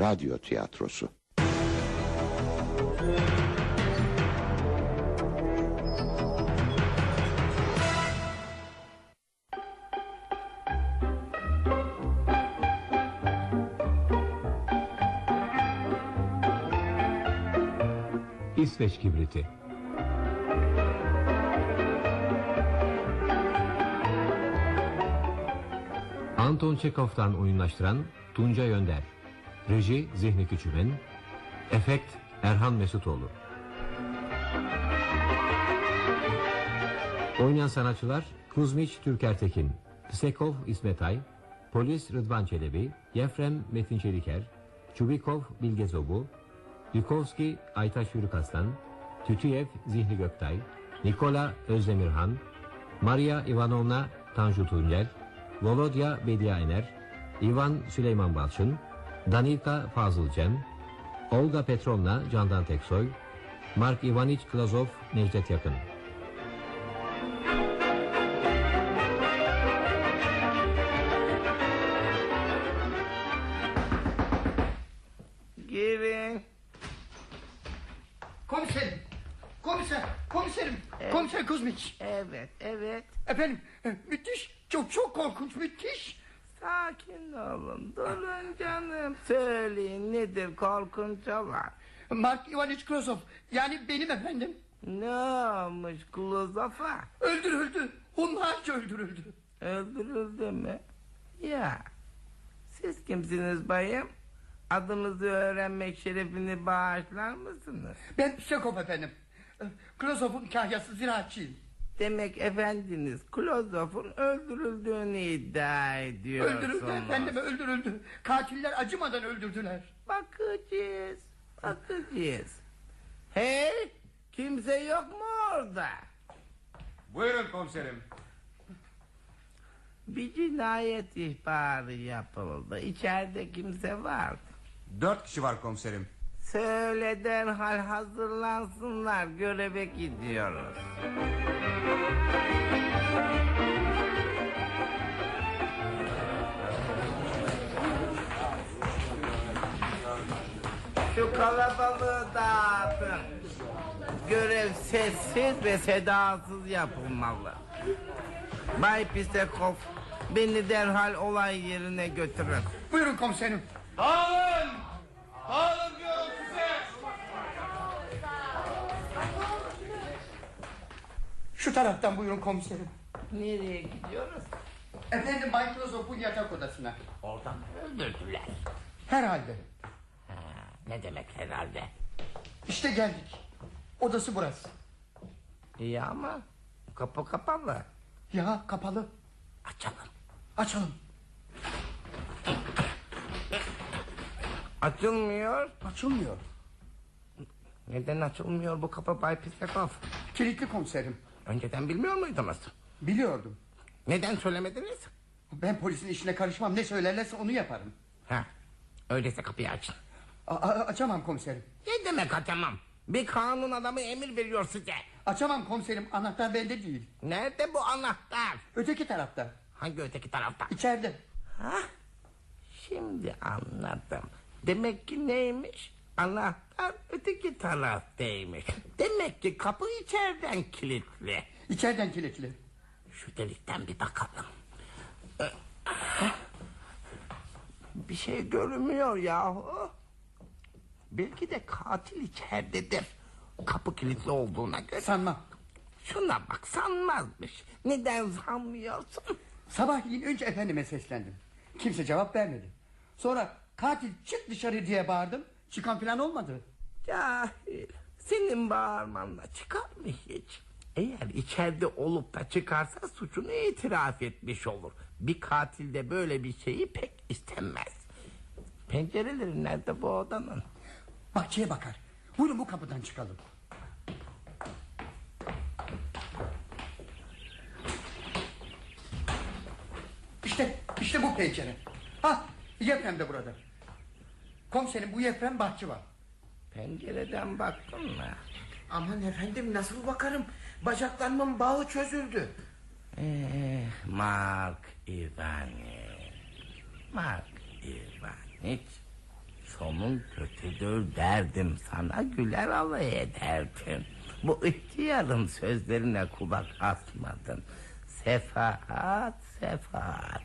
radyo tiyatrosu. İsveç kibriti. Anton Çekov'tan oyunlaştıran Tunca Yönder. Reji Zihni Küçümen. Efekt Erhan Mesutoğlu. Oynayan sanatçılar Kuzmiç Türkertekin, Psekov İsmetay, Polis Rıdvan Çelebi, Yefrem Metin Çeliker, Çubikov Bilge Zobu, Yukovski Aytaş Yürükaslan, Tütüyev Zihni Göktay, Nikola Özdemirhan, Maria Ivanovna Tanju Tuncel, Volodya Bedia Ener, Ivan Süleyman Balçın, Danilka Fazıl Cem, Olga Petrovna Candan Teksoy, Mark Ivaniç Klazov Necdet Yakın. Nedir korkunç olan? Mark Ivaniç Krosov. Yani benim efendim. Ne olmuş Klozof'a? Öldürüldü. Hunharca öldürüldü. Öldürüldü mü? Ya, siz kimsiniz bayım? Adınızı öğrenmek şerefini bağışlar mısınız? Ben Psekov efendim. Krosov'un kahyası ziraatçıyım. Demek efendiniz Klozof'un öldürüldüğünü iddia ediyorsunuz. Öldürüldü efendim öldürüldü. Katiller acımadan öldürdüler. Bakacağız, bakacağız. Hey, kimse yok mu orada? Buyurun komiserim. Bir cinayet ihbarı yapıldı. İçeride kimse var. Dört kişi var komiserim. Söyle derhal hazırlansınlar. Göreve gidiyoruz. Şu kalabalığı dağıtın. Görev sessiz ve sedasız yapılmalı. Bay Pisekov beni derhal olay yerine götürün. Buyurun komiserim. Dağılın! Dağılın diyorum size! Şu taraftan buyurun komiserim. Nereye gidiyoruz? Efendim Bay Krosov'un yatak odasına. Oradan öldürdüler? Herhalde. Ne demek herhalde? İşte geldik. Odası burası. İyi ama kapı kapalı. Ya kapalı. Açalım. Açalım. Açılmıyor. Açılmıyor. Neden açılmıyor bu kapı Bay Pisekov? Kilitli komiserim. Önceden bilmiyor muydunuz? Biliyordum. Neden söylemediniz? Ben polisin işine karışmam. Ne söylerlerse onu yaparım. Ha, öyleyse kapıyı açın. A- açamam komiserim. Ne demek açamam? Bir kanun adamı emir veriyor size. Açamam komiserim. Anahtar bende değil. Nerede bu anahtar? Öteki tarafta. Hangi öteki tarafta? İçeride. Ha? Şimdi anladım. Demek ki neymiş? Anahtar öteki taraftaymış. Demek ki kapı içeriden kilitli. İçeriden kilitli. Şu delikten bir bakalım. Ee, Bir şey görünmüyor yahu. Belki de katil içeridedir. Kapı kilitli olduğuna göre. Sanmam. Şuna bak sanmazmış. Neden sanmıyorsun? Sabahleyin önce efendime seslendim. Kimse cevap vermedi. Sonra katil çık dışarı diye bağırdım. Çıkan falan olmadı. Cahil. Senin bağırmanla çıkar mı hiç? Eğer içeride olup da çıkarsa suçunu itiraf etmiş olur. Bir katil de böyle bir şeyi pek istemez. Pencereleri nerede bu odanın? Bahçeye bakar. Buyurun bu kapıdan çıkalım. İşte, işte bu pencere. Ha, Yefrem de burada. Komiserim bu Yefrem bahçıvan. Pencereden baktın mı? Aman efendim nasıl bakarım? Bacaklarımın bağı çözüldü. Eh, Mark Ivaniç. Mark Ivaniç. Sonun kötüdür derdim sana güler alay ederdim. Bu ihtiyarın sözlerine kulak asmadın. Sefahat sefahat.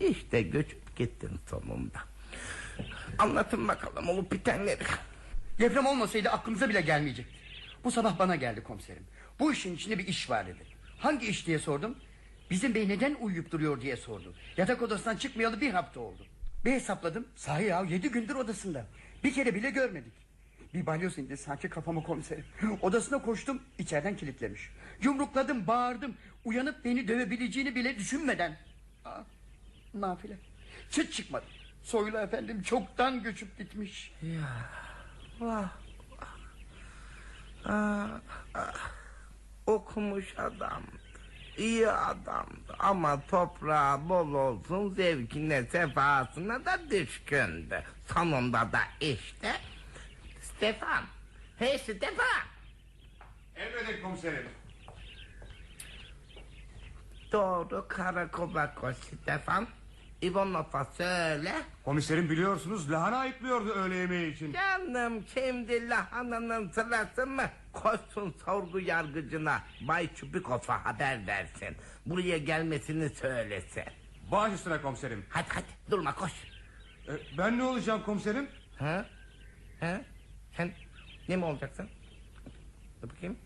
İşte göçüp gittin sonunda. Anlatın bakalım olup bitenleri. Deprem olmasaydı aklımıza bile gelmeyecekti. Bu sabah bana geldi komiserim. Bu işin içinde bir iş var dedi. Hangi iş diye sordum. Bizim bey neden uyuyup duruyor diye sordu. Yatak odasından çıkmayalı bir hafta oldu. Bir hesapladım. Sahi ya yedi gündür odasında. Bir kere bile görmedik. Bir balyoz indi sanki kafamı komiserim. Odasına koştum içeriden kilitlemiş. Yumrukladım bağırdım. Uyanıp beni dövebileceğini bile düşünmeden. Aa, nafile. Çıt çıkmadı. Soylu efendim çoktan göçüp gitmiş. Vah. Ah, ah. Okumuş adamdı. İyi adamdı ama toprağı bol olsun zevkine sefasına da düşkündü. Sonunda da işte Stefan. Hey Stefan. Emredin komiserim. Doğru karakola koş Stefan. İvanov'a söyle. Komiserim biliyorsunuz lahana ayıklıyordu öğle yemeği için. Canım şimdi lahananın sırası mı? Koşsun sorgu yargıcına. Bay Çubikov'a haber versin. Buraya gelmesini söylesin. Baş üstüne komiserim. Hadi hadi durma koş. E, ben ne olacağım komiserim? Ha? Ha? Sen ne mi olacaksın? Dur bakayım.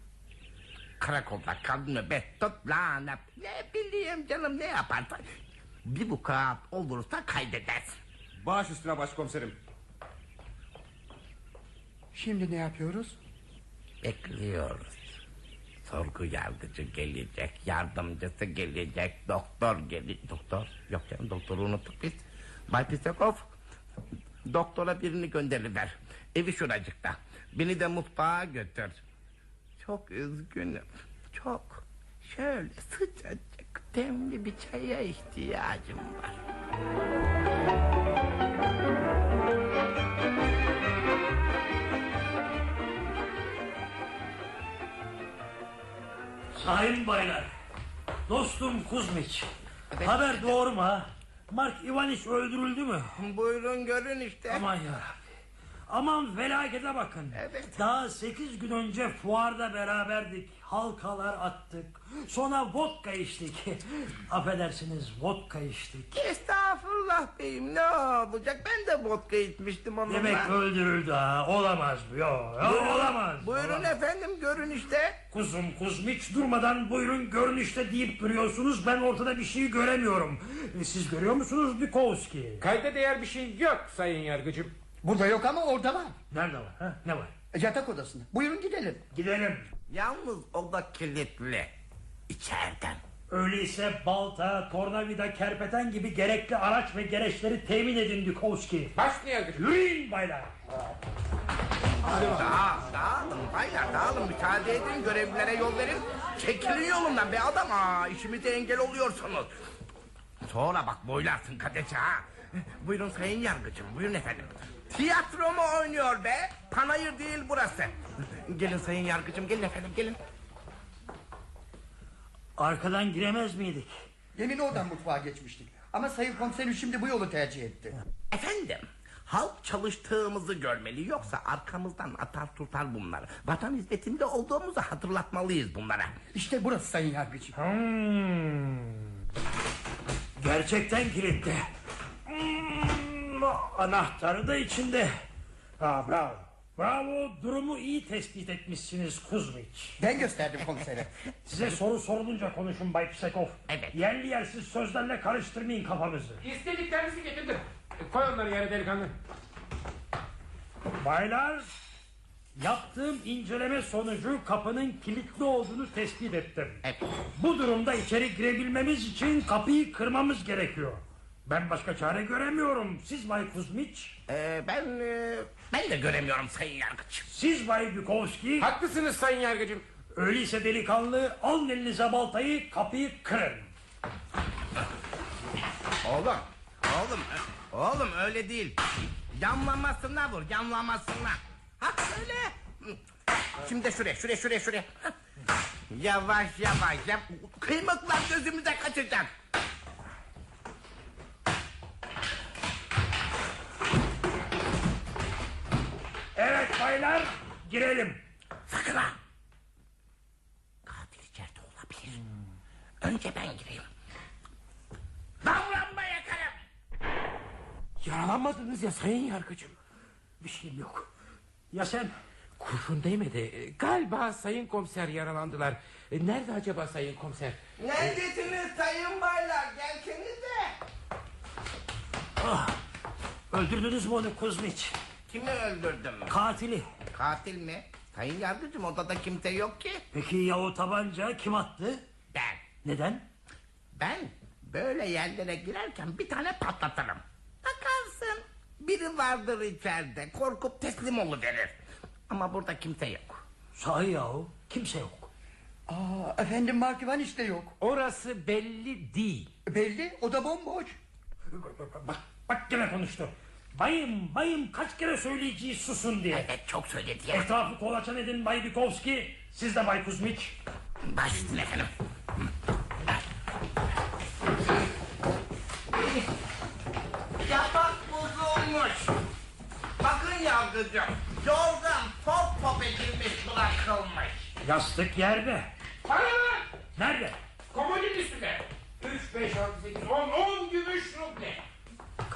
Karakolda kaldın mı be tut lanet. Ne bileyim canım ne yaparsan. Bir bu kağıt olursa kaydedersin. Baş üstüne başkomiserim. Şimdi ne yapıyoruz? Bekliyoruz. Sorgu yargıcı gelecek, yardımcısı gelecek, doktor gelecek. Doktor? Yok canım doktoru unuttuk biz. Bay Pisakov, doktora birini gönderiver. Evi şuracıkta. Beni de mutfağa götür. Çok üzgünüm, çok. Şöyle sıcacık, demli bir çaya ihtiyacım var. Sayın baylar, dostum Kuzmiç. Haber doğru mu ha? Mark Ivaniç öldürüldü mü? Buyurun görün işte. Aman ya. Aman felakete bakın. Evet. Daha sekiz gün önce fuarda beraberdik. Halkalar attık. Sonra vodka içtik. Affedersiniz vodka içtik. Estağfurullah beyim ne olacak ben de vodka içmiştim onunla. Demek öldürüldü ha. Olamaz bu. Yo, yo, olamaz. Buyurun Olamaz. efendim görün işte. Kuzum Kuzmiç durmadan buyurun görünüşte deyip duruyorsunuz. Ben ortada bir şey göremiyorum. E, Siz görüyor musunuz Bukowski? Kayda değer bir şey yok sayın yargıcım. Burada yok ama orada var. Nerede var? Ha? Ne var? Yatak odasında. Buyurun gidelim. Gidelim. Yalnız o da kilitli. İçeriden. Öyleyse balta, tornavida, kerpeten gibi gerekli araç ve gereçleri temin edin Bukowski. Başlı yargıcım. Yürüyün baylar. Dağ, dağılın baylar dağılın müsaade edin görevlilere yol verin. Çekilin yolundan be adam ha işimize engel oluyorsunuz. Sonra bak boylarsın kadeçe ha. Buyurun sayın yargıcım buyurun efendim. Tiyatro mu oynuyor be? Panayır değil burası. Gelin sayın yargıcım gelin efendim gelin. Arkadan giremez miydik? Demin oradan mutfağa geçmiştik. Ama sayın komiserim şimdi bu yolu tercih etti. Efendim halk çalıştığımızı görmeli yoksa arkamızdan atar tutar bunları. Vatan hizmetinde olduğumuzu hatırlatmalıyız bunlara. İşte burası sayın yargıcım. Hmm. Gerçekten kilitli. Hmm. Anahtarı da içinde. Ha, bravo. Bravo durumu iyi tespit etmişsiniz Kuzmiç. Ben gösterdim komisere. Size soru sorulunca konuşun Bay Psekov. Evet. Yerli yersiz sözlerle karıştırmayın kafamızı. İstediklerinizi getirdim. Koy onları yere delikanlı. Baylar, yaptığım inceleme sonucu kapının kilitli olduğunu tespit ettim. Evet. Bu durumda içeri girebilmemiz için kapıyı kırmamız gerekiyor. Ben başka çare göremiyorum. Siz Bay Kuzmiç, Ee, ben e, ben de göremiyorum sayın yargıç. siz Bay Bukowski. Haklısınız sayın yargıcım. Öyleyse delikanlı alın elinize baltayı kapıyı kırın. Oğlum, oğlum, oğlum öyle değil. Yanlamasına vur, yanlamasına. Ha öyle. Şimdi de şuraya, şuraya, şuraya, şuraya. Yavaş yavaş, yap. Kıymıklar gözümüze kaçacak. Baylar girelim. Sakın ha. Katil içeride olabilir. Önce ben gireyim. Davranma yakarım. Yaralanmadınız ya sayın yargıcım. Bir şeyim yok. Ya sen? Kurşun değmedi. Galiba sayın komiser yaralandılar. E, Nerede acaba sayın komiser? Neredesiniz sayın baylar? Gelsenize. Ah, öldürdünüz mü onu Kuzmiç? Kimi öldürdüm? Katili. Katil mi? Sayın yargıcım odada kimse yok ki. Peki ya o tabanca kim attı? Ben. Neden? Ben böyle yerlere girerken bir tane patlatırım. Bakarsın biri vardır içeride korkup teslim oluverir. Ama burada kimse yok. Sahi yahu kimse yok. Aa, efendim Mark Ivaniç de yok. Orası belli değil. Belli o da bomboş. Bak, bak gene konuştu. Bayım bayım kaç kere söyleyeceğiz susun diye. Evet çok söyledi ya. Etrafı kolaçan edin Bay Bikovski. Siz de Bay Kuzmiç. Baş üstüne efendim. Yatak bozulmuş. Bakın yargıcım. Yorgan top top edilmiş bırakılmış. Yastık yerde. Paralar! Nerede? Komodin üstünde. 3, 5, 6, 8, 10, 10 gümüş ruble.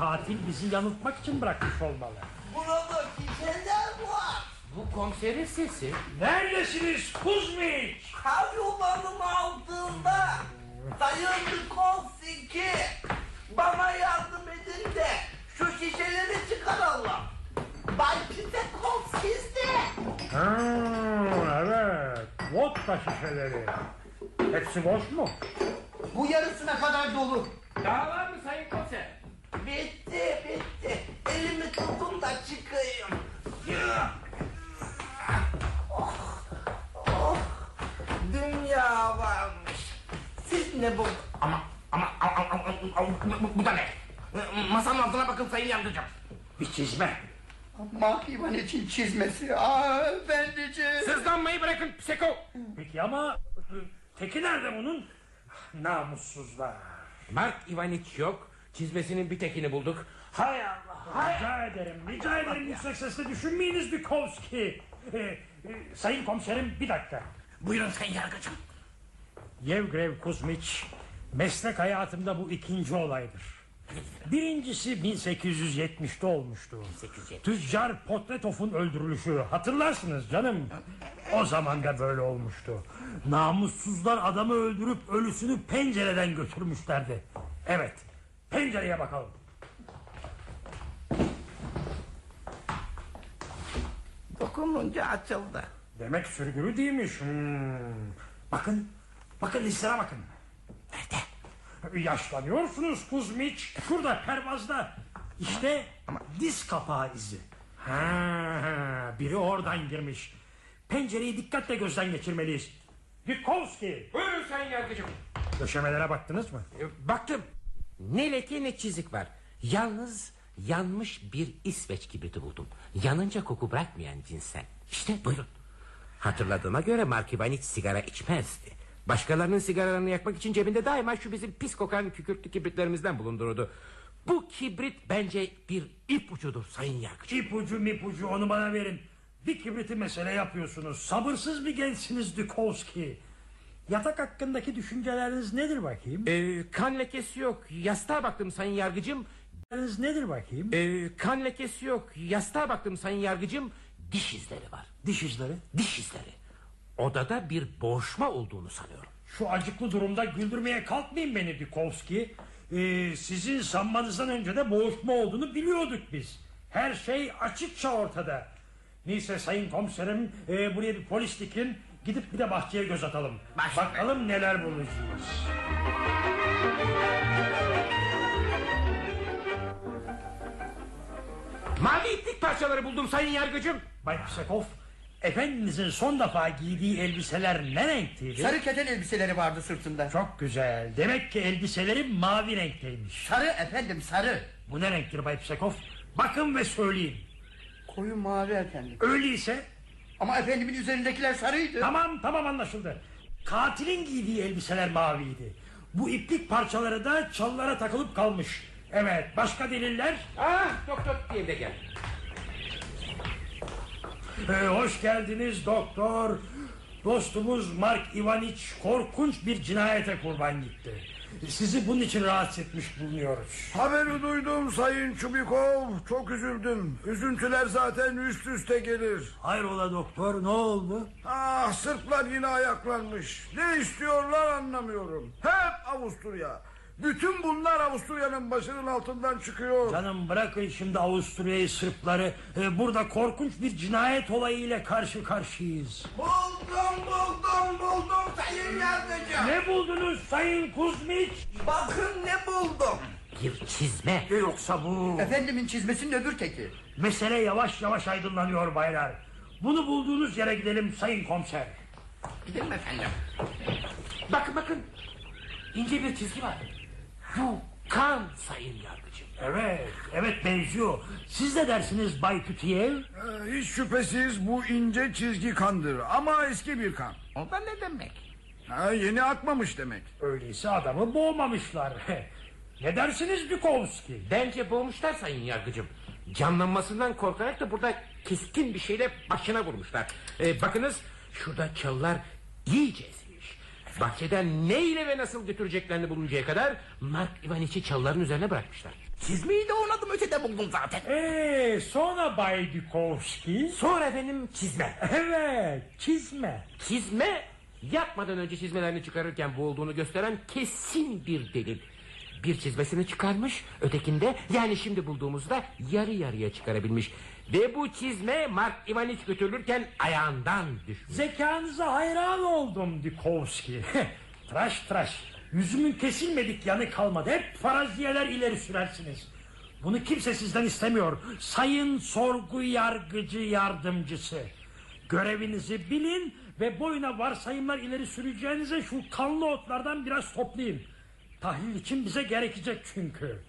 Katil bizi yanıltmak için bırakmış olmalı. Burada şişeler var. Bu komiserin sesi. Neredesiniz Kuzmiç? Karyolanın altında. Sayın iki. Bana yardım edin de şu şişeleri çıkaralım. Bay Pitekov sizde. Ha, evet. Vodka şişeleri. Hepsi boş mu? Bu yarısına kadar dolu. Daha var mı sayın komiser? Bitti bitti. Elimi tutun da çıkayım. Oh, oh. Dünya varmış. Siz ne bu? Ama ama, ama, ama, ama bu, bu da ne? Masanın altına bakın sayın yargıcım. Bir çizme. Mark Ivaniç'in çizmesi. Aa efendiciğim. Sızlanmayı bırakın Pseko. Peki ama e, teki nerede bunun? Namussuzlar. Mark Ivaniç yok. Çizmesinin bir tekini bulduk. Hay Allah. Rica ederim. Rica ederim yüksek sesle düşünmeyiniz Bikovski. Ee, e, sayın komiserim bir dakika. Buyurun sayın yargıcım. Yevgrev Kuzmiç meslek hayatımda bu ikinci olaydır. Birincisi 1870'te olmuştu. 1870. Tüccar Potretov'un öldürülüşü hatırlarsınız canım. O zaman da böyle olmuştu. Namussuzlar adamı öldürüp ölüsünü pencereden götürmüşlerdi. Evet pencereye bakalım. Dokununca açıldı. Demek sürgülü değilmiş. Hmm. Bakın, bakın listene bakın. Nerede? Yaşlanıyorsunuz Kuzmiç. Şurada pervazda. İşte diz kapağı izi. Ha, biri oradan girmiş. Pencereyi dikkatle gözden geçirmeliyiz. Dikovski. Buyurun sayın yargıcım. Döşemelere baktınız mı? E, Baktım. Ne leke ne çizik var. Yalnız yanmış bir İsveç kibriti buldum. Yanınca koku bırakmayan cinsten. İşte buyurun. Hatırladığıma göre Mark Ivaniç sigara içmezdi. Başkalarının sigaralarını yakmak için cebinde daima şu bizim pis kokan kükürtlü kibritlerimizden bulundururdu. Bu kibrit bence bir ipucudur sayın yargıç. İpucu mipucu onu bana verin. Bir kibriti mesele yapıyorsunuz. Sabırsız bir gençsiniz Dikovski. Yatak hakkındaki düşünceleriniz nedir bakayım? Ee, kan lekesi yok. Yastığa baktım sayın yargıcım. Düşünceleriniz nedir bakayım? Ee, kan lekesi yok. Yastığa baktım sayın yargıcım. Diş izleri var. Diş izleri. Diş izleri. Odada bir boğuşma olduğunu sanıyorum. Şu acıklı durumda güldürmeye kalkmayın beni Dikovski. Ee, sizin sanmanızdan önce de boğuşma olduğunu biliyorduk biz. Her şey açıkça ortada. Neyse sayın komiserim e, buraya bir polis dikin. Gidip bir de bahçeye göz atalım. Baş- Bakalım neler bulacağız. Mavi iplik parçaları buldum sayın yargıcım. Bay Psekov, efendinizin son defa giydiği elbiseler ne renkteydi? Sarı keten elbiseleri vardı sırtında. Çok güzel. Demek ki elbiseleri mavi renkteymiş. Sarı efendim sarı. Bu ne renktir Bay Psekov? Bakın ve söyleyin. Koyu mavi efendim. Öyleyse Ama efendimin üzerindekiler sarıydı. tamam tamam anlaşıldı. Katilin giydiği elbiseler maviydi. Bu iplik parçaları da çalılara takılıp kalmış. Evet başka deliller? Ah doktor diye de gel. Ee, hoş geldiniz doktor. Dostumuz Mark Ivaniç korkunç bir cinayete kurban gitti. Sizi bunun için rahatsız etmiş bulunuyoruz. Haberi duydum Sayın Çubikov. Çok üzüldüm. Üzüntüler zaten üst üste gelir. Hayrola doktor ne oldu? Ah Sırplar yine ayaklanmış. Ne istiyorlar anlamıyorum. Hep Avusturya. Bütün bunlar Avusturya'nın başının altından çıkıyor. Canım bırakın şimdi Avusturya'yı Sırpları. Ee, burada korkunç bir cinayet olayıyla karşı karşıyayız. Buldum buldum buldum sayın yargıcım. Ne buldunuz Sayın Kuzmiç? Bakın ne buldum. Bir çizme. Yoksa bu... Efendimin çizmesinin öbür teki. Mesele yavaş yavaş aydınlanıyor baylar. Bunu bulduğunuz yere gidelim sayın komiser. Gidelim efendim. Bakın bakın. İnce bir çizgi var. Bu kan sayın yargıcım. Evet, evet benziyor. Siz de dersiniz Bay Tütiyev? Ee, hiç şüphesiz bu ince çizgi kandır. Ama eski bir kan. O da ne demek? Ha, yeni akmamış demek. Öyleyse adamı boğmamışlar. ne dersiniz Dukovski? Bence boğmuşlar sayın yargıcım. Canlanmasından korkarak da burada keskin bir şeyle başına vurmuşlar. Ee, bakınız şurada çalılar iyice. Bahçeden ne ile ve nasıl götüreceklerini buluncaya kadar Mark Ivaniç'i çalıların üzerine bırakmışlar. Çizmeyi de on adım ötede buldum zaten. Eee sonra Bay Dukovski? Sonra efendim çizme. Evet, çizme. Çizme yapmadan önce çizmelerini çıkarırken bu olduğunu gösteren kesin bir delil. Bir çizmesini çıkarmış, ötekinde yani şimdi bulduğumuzda yarı yarıya çıkarabilmiş. Ve bu çizme Mark Ivaniç götürülürken ayağından düşmüş. Zekanıza hayran oldum Dukovski. tıraş tıraş. Yüzümün kesilmedik yanı kalmadı. Hep faraziyeler ileri sürersiniz. Bunu kimse sizden istemiyor. Sayın sorgu yargıcı yardımcısı. Görevinizi bilin ve boyuna varsayımlar ileri süreceğinize şu kanlı otlardan biraz toplayın. Tahlil için bize gerekecek çünkü.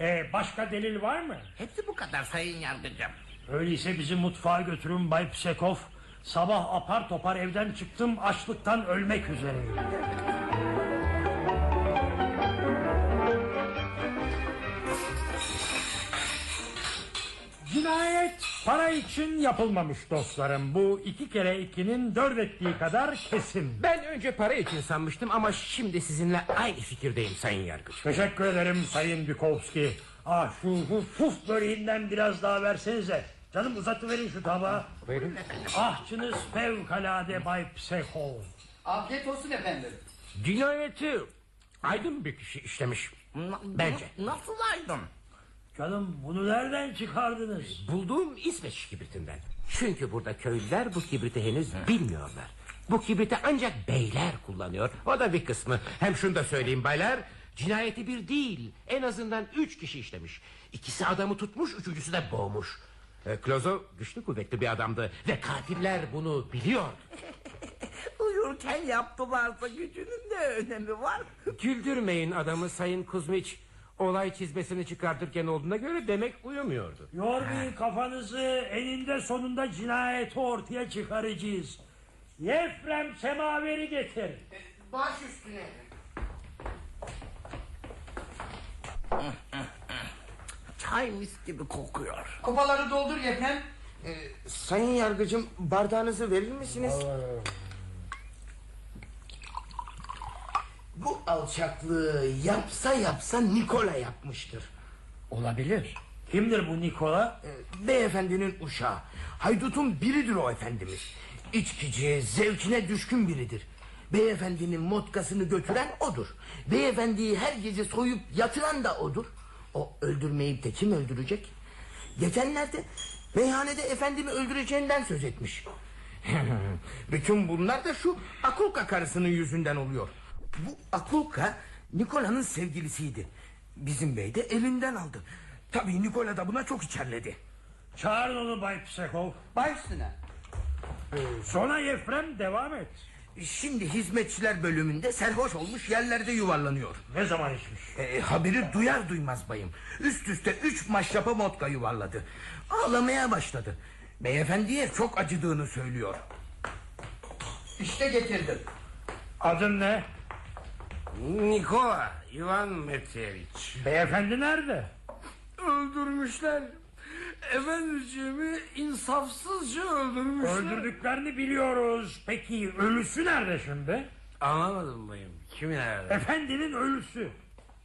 Ee, başka delil var mı? Hepsi bu kadar sayın yargıcım. Öyleyse bizi mutfağa götürün Bay Psekov. Sabah apar topar evden çıktım açlıktan ölmek üzereyim. Cinayet para için yapılmamış dostlarım. Bu iki kere ikinin dört ettiği kadar kesin. Ben önce para için sanmıştım ama şimdi sizinle aynı fikirdeyim sayın yargıç. Teşekkür ederim Sayın Dukovski. Ah şu huf huf böreğinden biraz daha versenize. Canım uzatıverin şu tabağı. Buyurun. Ahçınız fevkalade Bay Psekov. Afiyet olsun efendim. Cinayeti aydın bir kişi işlemiş. Na- Bence. na- Nasıl aydın? Canım bunu nereden çıkardınız? Bulduğum İsveç kibritinden. Çünkü burada köylüler bu kibriti henüz bilmiyorlar. Bu kibriti ancak beyler kullanıyor. O da bir kısmı. Hem şunu da söyleyeyim baylar. Cinayeti bir değil. En azından üç kişi işlemiş. İkisi adamı tutmuş, üçüncüsü de boğmuş. E, Klozo güçlü kuvvetli bir adamdı. Ve katiller bunu biliyor. Uyurken yaptılarsa gücünün de önemi var. Güldürmeyin adamı Sayın Kuzmiç. Olay çizmesini çıkartırken olduğuna göre demek uyumuyordu. Yormayın kafanızı eninde sonunda cinayeti ortaya çıkaracağız. Yefrem semaveri getir. Baş üstüne. Çay mis gibi kokuyor. Kupaları doldur Yefrem. Sayın yargıcım bardağınızı verir misiniz? Bu alçaklığı yapsa yapsa Nikola yapmıştır. Olabilir. Kimdir bu Nikola? Ee, Beyefendinin uşağı. Haydutun biridir o efendimiz. İçkici, zevkine düşkün biridir. Beyefendinin motkasını götüren odur. Beyefendiyi her gece soyup yatıran da odur. O öldürmeyip de kim öldürecek? Geçenlerde meyhanede efendimi öldüreceğinden söz etmiş. Bütün bunlar da şu Akulka karısının yüzünden oluyor. Bu Akulka Nikola'nın sevgilisiydi. Bizim bey de elinden aldı. Tabii Nikola da buna çok içerledi. Çağırın onu Bay Psekov. Baş üstüne. Sonra Yefrem devam et. Şimdi hizmetçiler bölümünde serhoş olmuş yerlerde yuvarlanıyor. Ne zaman içmiş? E, haberi duyar duymaz bayım. Üst üste üç maşrapa motka yuvarladı. Ağlamaya başladı. Beyefendiye çok acıdığını söylüyor. İşte getirdim. Adın ne? Nikola Ivan Metrevich. Beyefendi nerede? Öldürmüşler. Efendiciğimi insafsızca öldürmüşler. Öldürdüklerini biliyoruz. Peki ölüsü nerede şimdi? Anlamadım bayım. Kim nerede? Efendinin ölüsü.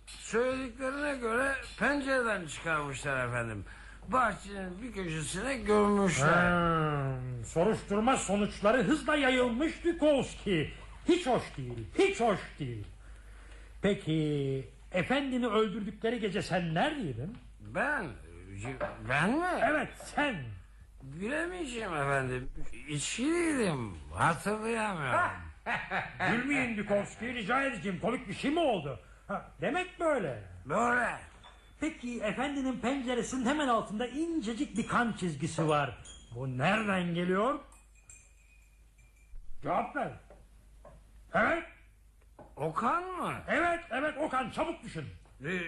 Söylediklerine göre pencereden çıkarmışlar efendim. Bahçenin bir köşesine gömmüşler. Soruşturma sonuçları hızla yayılmış Dukovski. Hiç hoş değil, hiç hoş değil. Peki efendini öldürdükleri gece sen neredeydin? Ben, ben mi? Evet sen. Bilemeyeceğim efendim. İçkiliydim. Hatırlayamıyorum. Gülmeyin Dukovski rica edeceğim komik bir şey mi oldu? Ha, demek böyle. Böyle. Peki efendinin penceresinin hemen altında incecik bir kan çizgisi var. Bu nereden geliyor? Cevap ver. Evet, Okan mı? evet, evet o kan çabuk düşün. Ee,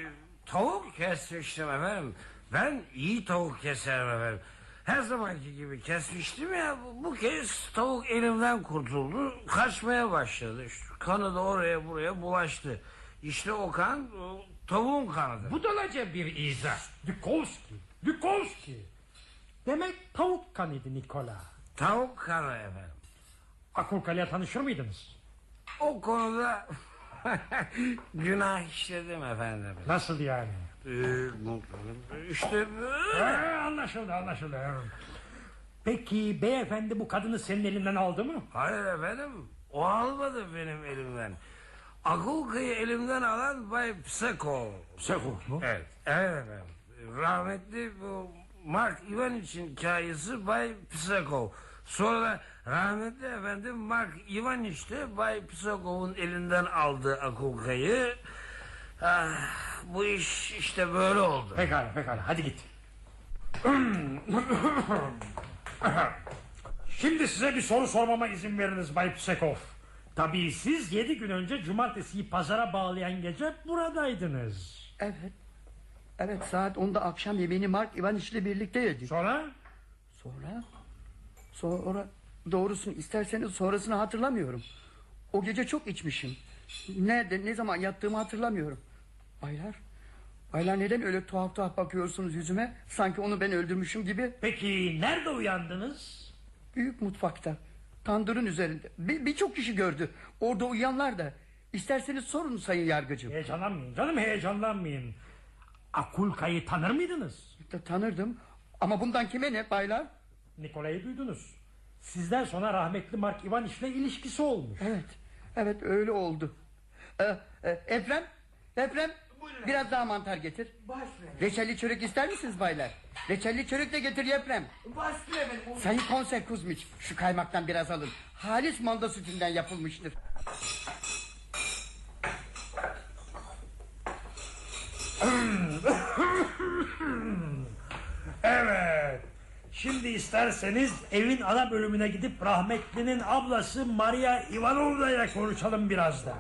tavuk kesmiştim efendim. Ben iyi tavuk keserim efendim. Her zamanki gibi kesmiştim ya bu, kez tavuk elimden kurtuldu. Kaçmaya başladı. İşte kanı da oraya buraya bulaştı. İşte o kan o tavuğun kanıdır. Budalaca bir izah. Dukovski, Dukovski. Demek tavuk kanıydı Nikola. Tavuk kanı efendim. Akulkale'ye tanışır mıydınız? O konuda günah işledim efendim. Nasıl yani? Ee, işte böyle. anlaşıldı anlaşıldı. Peki beyefendi bu kadını senin elinden aldı mı? Hayır efendim. O almadı benim elimden. Akulka'yı elimden alan Bay Pseko. Seko mu? Evet, evet efendim. Rahmetli bu Mark Ivan için hikayesi Bay Pseko. Sonra da rahmetli efendim Mark Ivan işte Bay Psekov'un elinden aldı Akulka'yı. Ah, bu iş işte böyle oldu. Pekala pekala hadi git. Şimdi size bir soru sormama izin veriniz Bay Psekov. Tabii siz yedi gün önce cumartesiyi pazara bağlayan gece buradaydınız. Evet. Evet saat 10'da akşam yemeğini Mark Ivaniç ile birlikte yedik. Sonra? Sonra? Sonra doğrusunu isterseniz sonrasını hatırlamıyorum. O gece çok içmişim. Nerede ne zaman yattığımı hatırlamıyorum. Baylar. Baylar neden öyle tuhaf tuhaf bakıyorsunuz yüzüme? Sanki onu ben öldürmüşüm gibi. Peki nerede uyandınız? Büyük mutfakta. Tandırın üzerinde. Bir- Birçok kişi gördü. Orada uyuyanlar da. İsterseniz sorun sayın yargıcım. Heyecanlanmayın canım heyecanlanmayın. Akulka'yı tanır mıydınız? Ta- Tanırdım. Ama bundan kime ne baylar? Nikola'yı duydunuz. Sizden sonra rahmetli Mark Ivaniç ile ilişkisi olmuş. Evet. Evet öyle oldu. Ee, e, Efrem. Efrem. Biraz daha mantar getir. Reçelli çörek ister misiniz baylar? Reçelli çörek de getir Efrem. Sayın Konser Kuzmiç şu kaymaktan biraz alın. Halis manda sütünden yapılmıştır. Evet. Şimdi isterseniz evin ana bölümüne gidip rahmetlinin ablası Maria Ivanovna ile konuşalım biraz da.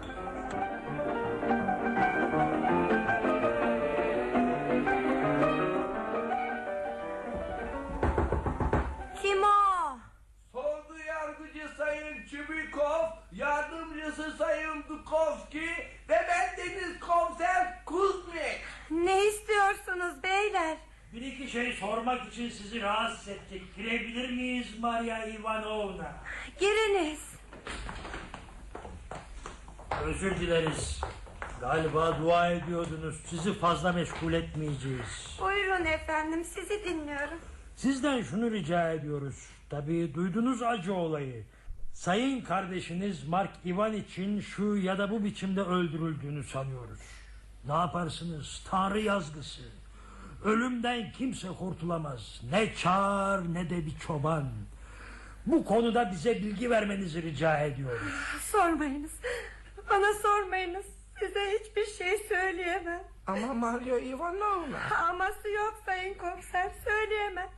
Kim o? Soldu yargıcı Sayın Çubikov, yardımcısı Sayın Dukovski ve ben Deniz Komiser Kuzmik. Ne istiyorsunuz beyler? Bir iki şey sormak için sizi rahatsız ettik. Girebilir miyiz Maria Ivanovna? Giriniz. Özür dileriz. Galiba dua ediyordunuz. Sizi fazla meşgul etmeyeceğiz. Buyurun efendim sizi dinliyorum. Sizden şunu rica ediyoruz. Tabii duydunuz acı olayı. Sayın kardeşiniz Mark Ivan için şu ya da bu biçimde öldürüldüğünü sanıyoruz. Ne yaparsınız? Tanrı yazgısı. Ölümden kimse kurtulamaz. Ne çar ne de bir çoban. Bu konuda bize bilgi vermenizi rica ediyoruz. Sormayınız. Bana sormayınız. Size hiçbir şey söyleyemem. Ama Maria Ivanovna. Aması yok sayın komiser söyleyemem.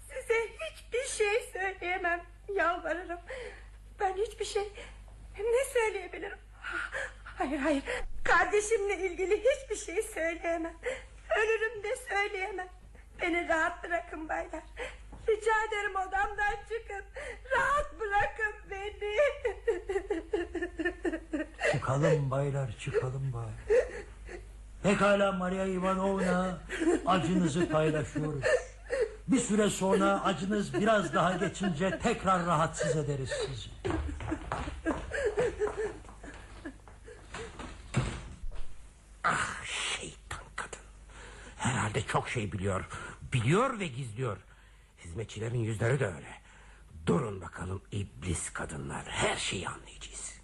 Size hiçbir şey söyleyemem. Yalvarırım. Ben hiçbir şey ne söyleyebilirim? Hayır hayır. Kardeşimle ilgili hiçbir şey söyleyemem. Ölürüm de söyleyemem. Beni rahat bırakın baylar. Rica ederim odamdan çıkın. Rahat bırakın beni. Çıkalım baylar çıkalım bay. Pekala Maria Ivanovna acınızı paylaşıyoruz. Bir süre sonra acınız biraz daha geçince tekrar rahatsız ederiz sizi. Ah şeytan kadın. Herhalde çok şey biliyor. Biliyor ve gizliyor. Hizmetçilerin yüzleri de öyle. Durun bakalım iblis kadınlar. Her şeyi anlayacağız.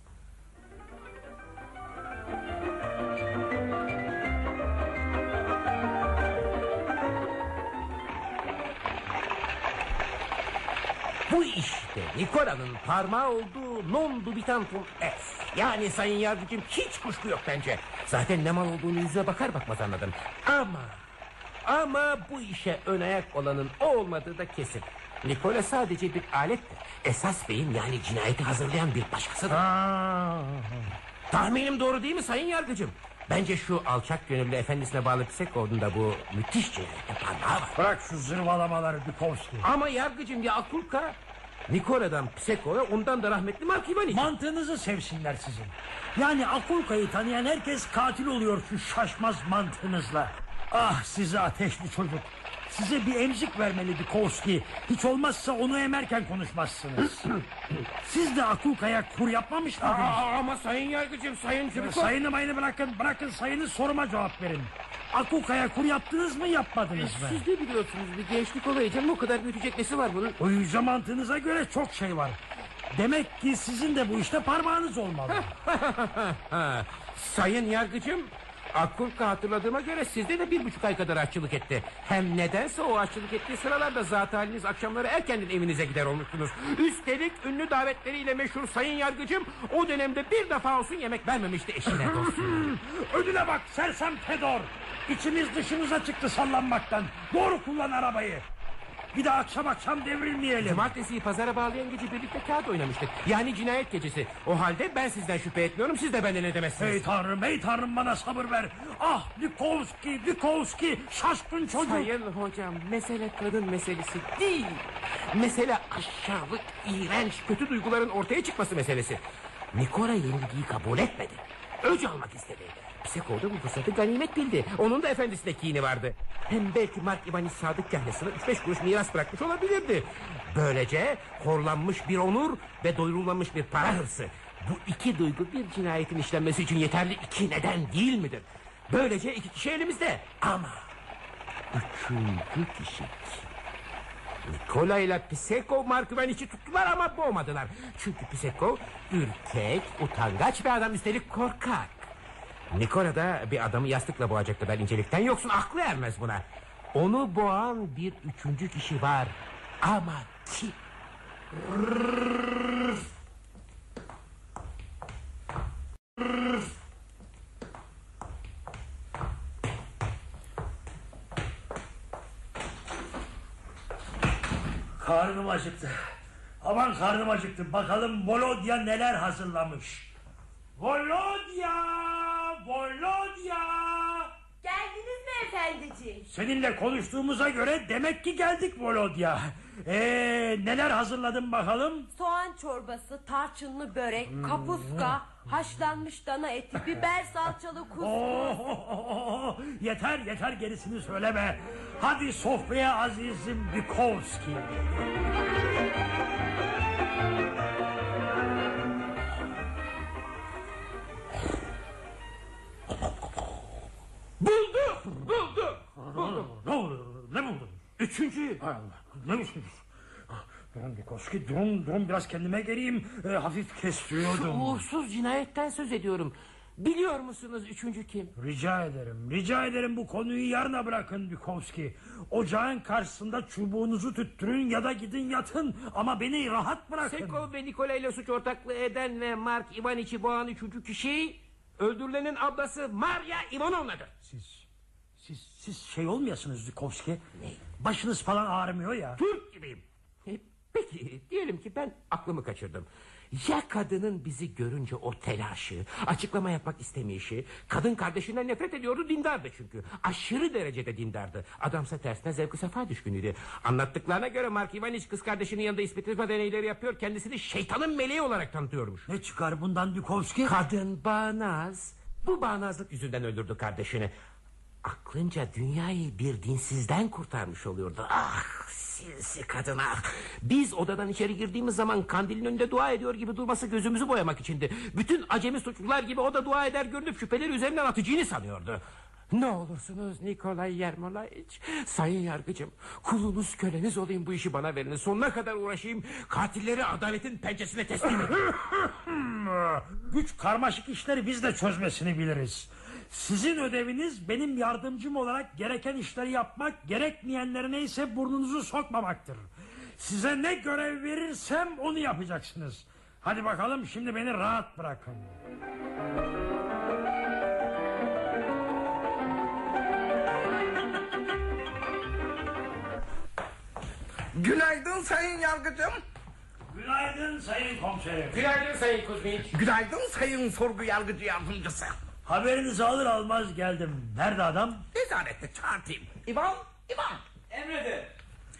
Bu işte Nikola'nın parmağı olduğu non dubitantum es. Yani sayın yargıcım hiç kuşku yok bence. Zaten ne mal olduğunu yüzüne bakar bakmaz anladım. Ama ama bu işe ön ayak olanın o olmadığı da kesin. Nikola sadece bir alettir. Esas beyin yani cinayeti hazırlayan bir başkasıdır. Tahminim doğru değil mi sayın yargıcım? Bence şu alçak gönüllü efendisine bağlı Psekov'un da bu müthiş cinayette parmağı var. Bırak şu zırvalamaları Dukovski. Ama yargıcım ya Akulka Nikola'dan Psekov'a ondan da rahmetli Mark. Mantığınızı sevsinler sizin. Yani Akulka'yı tanıyan herkes katil oluyor şu şaşmaz mantığınızla. Ah size ateşli çocuk. Size bir emzik vermeli Dukovski. Hiç olmazsa onu emerken konuşmazsınız. Siz de Akulka'ya kur yapmamış mıydınız? Aa, ama sayın yargıcım sayın Çubukov. Sayını mayını bırakın, bırakın sayını soruma cevap verin. Akuka'ya kur yaptınız mı yapmadınız mı? Siz de biliyorsunuz bir gençlik olayı canım o kadar büyütecek nesi var bunun? O yüce mantığınıza göre çok şey var. Demek ki sizin de bu işte parmağınız olmalı. Sayın yargıcım Akulka hatırladığıma göre sizde de bir buçuk ay kadar aşçılık etti. Hem nedense o aşçılık ettiği sıralarda zat haliniz akşamları erkenden evinize gider olmuşsunuz. Üstelik ünlü davetleriyle meşhur sayın yargıcım o dönemde bir defa olsun yemek vermemişti eşine dostuna. Ödüle bak sersem Fedor. İçimiz dışımıza çıktı sallanmaktan. Doğru kullan arabayı. Bir de akşam akşam devrilmeyelim. Cumartesiyi pazara bağlayan gece birlikte kağıt oynamıştık. Yani cinayet gecesi. O halde ben sizden şüphe etmiyorum siz de benden edemezsiniz. Hey tanrım hey tanrım bana sabır ver. Ah Dukovski Dukovski şaşkın çocuk. Sayın hocam mesele kadın meselesi değil. Mesele aşağılık, iğrenç, kötü duyguların ortaya çıkması meselesi. Nikora yenilgiyi kabul etmedi. Öc almak istedi. Psekov da bu fırsatı ganimet bildi. Onun da efendisine kini vardı. Hem belki Mark Ivaniç Sadık kahnesine 3-5 kuruş miras bırakmış olabilirdi. Böylece horlanmış bir onur ve doyurulmamış bir para hırsı. Bu iki duygu bir cinayetin işlenmesi için yeterli iki neden değil midir? Böylece iki kişi elimizde. Ama üçüncü kişi kim? Nikola ile Pisekov Mark Ivaniç'i tuttular ama boğmadılar. Çünkü Pisekov ürkek, utangaç bir adam üstelik korkak. Nikola da bir adamı yastıkla boğacak kadar incelikten yoksun aklı ermez buna. Onu boğan bir üçüncü kişi var. Ama kim? Karnım acıktı. Aman karnım acıktı. Bakalım Volodya neler hazırlamış. Volodya! Efendiciğim? Seninle konuştuğumuza göre demek ki geldik Volodya. Ee, neler hazırladın bakalım? Soğan çorbası, tarçınlı börek, kapuska, haşlanmış dana eti, biber salçalı kuskus. Oh, yeter yeter gerisini söyleme. Hadi sofraya azizim Bukowski. Bulduk! Ne oldu? Ne buldun? Üçüncüyü. Hay Allah. Ne buldun? Durun Bukowski durun durun biraz kendime geleyim. Ee, hafif kestiriyordum. Uğursuz cinayetten söz ediyorum. Biliyor musunuz üçüncü kim? Rica ederim, rica ederim bu konuyu yarına bırakın Bukowski. Ocağın karşısında çubuğunuzu tüttürün ya da gidin yatın. Ama beni rahat bırakın. Sekov ve Nikola ile suç ortaklığı eden ve Mark Ivaniç'i boğan üçüncü kişi... ...öldürülenin ablası Maria Ivanovna'dır. Siz, siz, şey olmayasınız Bukowski. Ne? Başınız falan ağrımıyor ya. Türk gibiyim. E, peki diyelim ki ben aklımı kaçırdım. Ya kadının bizi görünce o telaşı, açıklama yapmak istemeyişi... ...kadın kardeşinden nefret ediyordu dindardı çünkü. Aşırı derecede dindardı. Adamsa tersine zevk sefa düşkünüydü. Anlattıklarına göre Mark Ivaniç kız kardeşinin yanında ispitletme deneyleri yapıyor... ...kendisini şeytanın meleği olarak tanıtıyormuş. Ne çıkar bundan Bukowski? Kadın bağnaz. Bu bağnazlık yüzünden öldürdü kardeşini. Aklınca dünyayı bir dinsizden kurtarmış oluyordu. Ah sinsi kadın ah. Biz odadan içeri girdiğimiz zaman kandilin önünde dua ediyor gibi durması gözümüzü boyamak içindi. Bütün acemi suçlular gibi o da dua eder görünüp şüpheleri üzerinden atacağını sanıyordu. Ne olursunuz Nikolay Yermolayiç. Sayın yargıcım kulunuz köleniz olayım bu işi bana verin. Sonuna kadar uğraşayım. Katilleri adaletin pençesine teslim edin. Güç karmaşık işleri biz de çözmesini biliriz. Sizin ödeviniz benim yardımcım olarak gereken işleri yapmak, gerekmeyenlerine ise burnunuzu sokmamaktır. Size ne görev verirsem onu yapacaksınız. Hadi bakalım şimdi beni rahat bırakın. Günaydın sayın yargıcım. Günaydın sayın komiserim. Günaydın Sayın Kuzmiç. Günaydın sayın sorgu yargıcı yardımcısı. Haberinizi alır almaz geldim. Nerede adam? Nezarette çağırtayım. İvan, İvan. Emredin.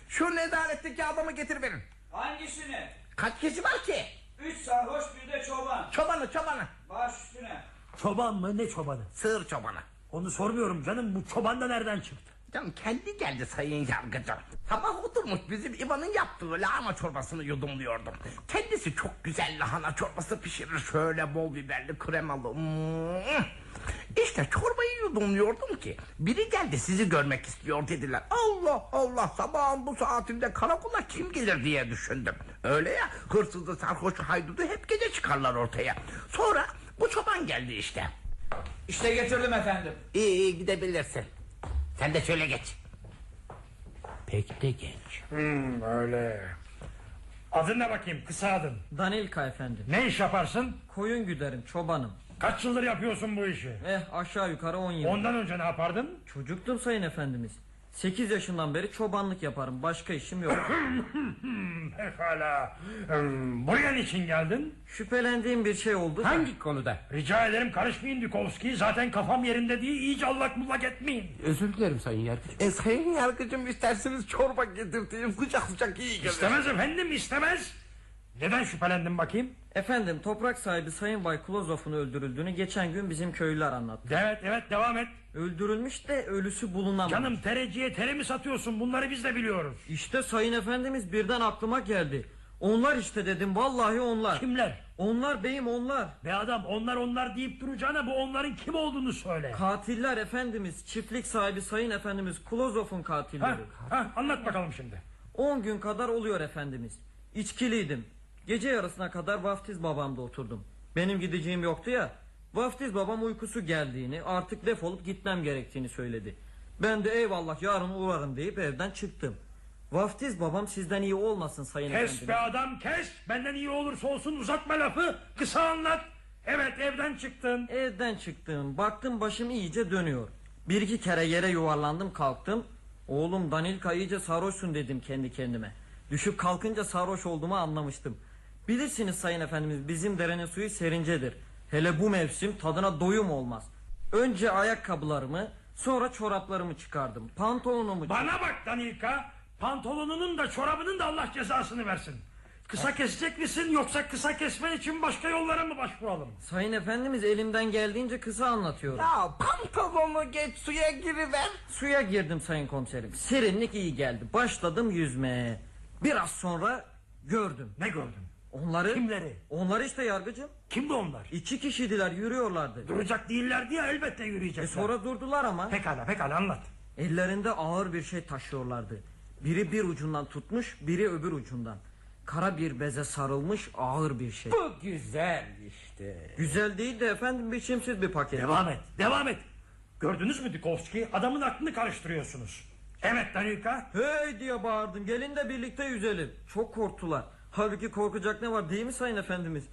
Şu nezaretteki adamı getir verin. Hangisini? Kaç kişi var ki? Üç sarhoş bir de çoban. Çobanı çobanı. Baş üstüne. Çoban mı ne çobanı? Sığır çobanı. Onu sormuyorum canım bu çoban da nereden çıktı? Canım kendi geldi sayın yargıcım. Sabah oturmuş bizim İvan'ın yaptığı lahana çorbasını yudumluyordum. Kendisi çok güzel lahana çorbası pişirir. Şöyle bol biberli kremalı. İşte çorbayı yudumluyordum ki biri geldi sizi görmek istiyor dediler. Allah Allah sabahın bu saatinde karakola kim gelir diye düşündüm. Öyle ya hırsızı sarhoşu haydudu hep gece çıkarlar ortaya. Sonra bu çoban geldi işte. İşte getirdim efendim. İyi iyi gidebilirsin. Sen de şöyle geç. Pek de genç. Hmm, öyle. Adın ne bakayım kısa adın. Danilka efendim. Ne iş yaparsın? Koyun güderim çobanım. Kaç yıldır yapıyorsun bu işi? Eh aşağı yukarı 10 yıl. Ondan önce ne yapardın? Çocuktum sayın efendimiz. 8 yaşından beri çobanlık yaparım. Başka işim yok. Pekala. Hmm, buraya niçin geldin? Şüphelendiğim bir şey oldu. da- Hangi konuda? Rica ederim karışmayın Dukovski. Zaten kafam yerinde değil. İyice allak bullak etmeyin. Özür dilerim Sayın Yargıç. E, sayın yargıcım isterseniz çorba getirteyim sıcak sıcak iyi gelir. İstemez efendim istemez. Neden şüphelendin bakayım? Efendim toprak sahibi Sayın Bay Klozof'un öldürüldüğünü geçen gün bizim köylüler anlattı. Evet evet devam et. Öldürülmüş de ölüsü bulunamamış. Canım tereciye tere mi satıyorsun? Bunları biz de biliyoruz. İşte sayın efendimiz birden aklıma geldi. Onlar işte dedim vallahi onlar. Kimler? Onlar beyim onlar. Be adam onlar onlar deyip duracağına bu onların kim olduğunu söyle. Katiller efendimiz çiftlik sahibi sayın efendimiz Klozof'un Ha, katilleri. ha, anlat bakalım şimdi. 10 gün kadar oluyor efendimiz. İçkiliydim. Gece yarısına kadar vaftiz babamda oturdum. Benim gideceğim yoktu ya. Vaftiz babam uykusu geldiğini artık defolup gitmem gerektiğini söyledi. Ben de eyvallah yarın uğrarım deyip evden çıktım. Vaftiz babam sizden iyi olmasın sayın Kes efendimiz. be adam kes. Benden iyi olursa olsun uzatma lafı. Kısa anlat. Evet evden çıktın. Evden çıktım. Baktım başım iyice dönüyor. Bir iki kere yere yuvarlandım kalktım. Oğlum Danilka iyice sarhoşsun dedim kendi kendime. Düşüp kalkınca sarhoş olduğumu anlamıştım. Bilirsiniz sayın efendimiz bizim derenin suyu serincedir. Hele bu mevsim tadına doyum olmaz. Önce ayakkabılarımı sonra çoraplarımı çıkardım. Pantolonumu Bana bak Danilka. Pantolonunun da çorabının da Allah cezasını versin. Kısa kesecek misin yoksa kısa kesmen için başka yollara mı başvuralım? Sayın efendimiz elimden geldiğince kısa anlatıyorum. Ya pantolonu geç suya giriver. Suya girdim sayın komiserim. Serinlik iyi geldi. Başladım yüzmeye. Biraz sonra gördüm. Ne gördün? Onları... Kimleri? Onları işte yargıcım. Kimdi onlar? İki kişiydiler yürüyorlardı. Duracak değillerdi ya elbette yürüyecekler. E sonra durdular ama. Pekala pekala anlat. Ellerinde ağır bir şey taşıyorlardı. Biri bir ucundan tutmuş, biri öbür ucundan. Kara bir beze sarılmış ağır bir şey. Bu güzel işte. Güzel değil de efendim biçimsiz bir paket. Devam et devam et. Gördünüz mü Dikovski? Adamın aklını karıştırıyorsunuz. Evet Danilka. Hey diye bağırdım. Gelin de birlikte yüzelim. Çok korktular. Halbuki korkacak ne var değil mi sayın efendimiz?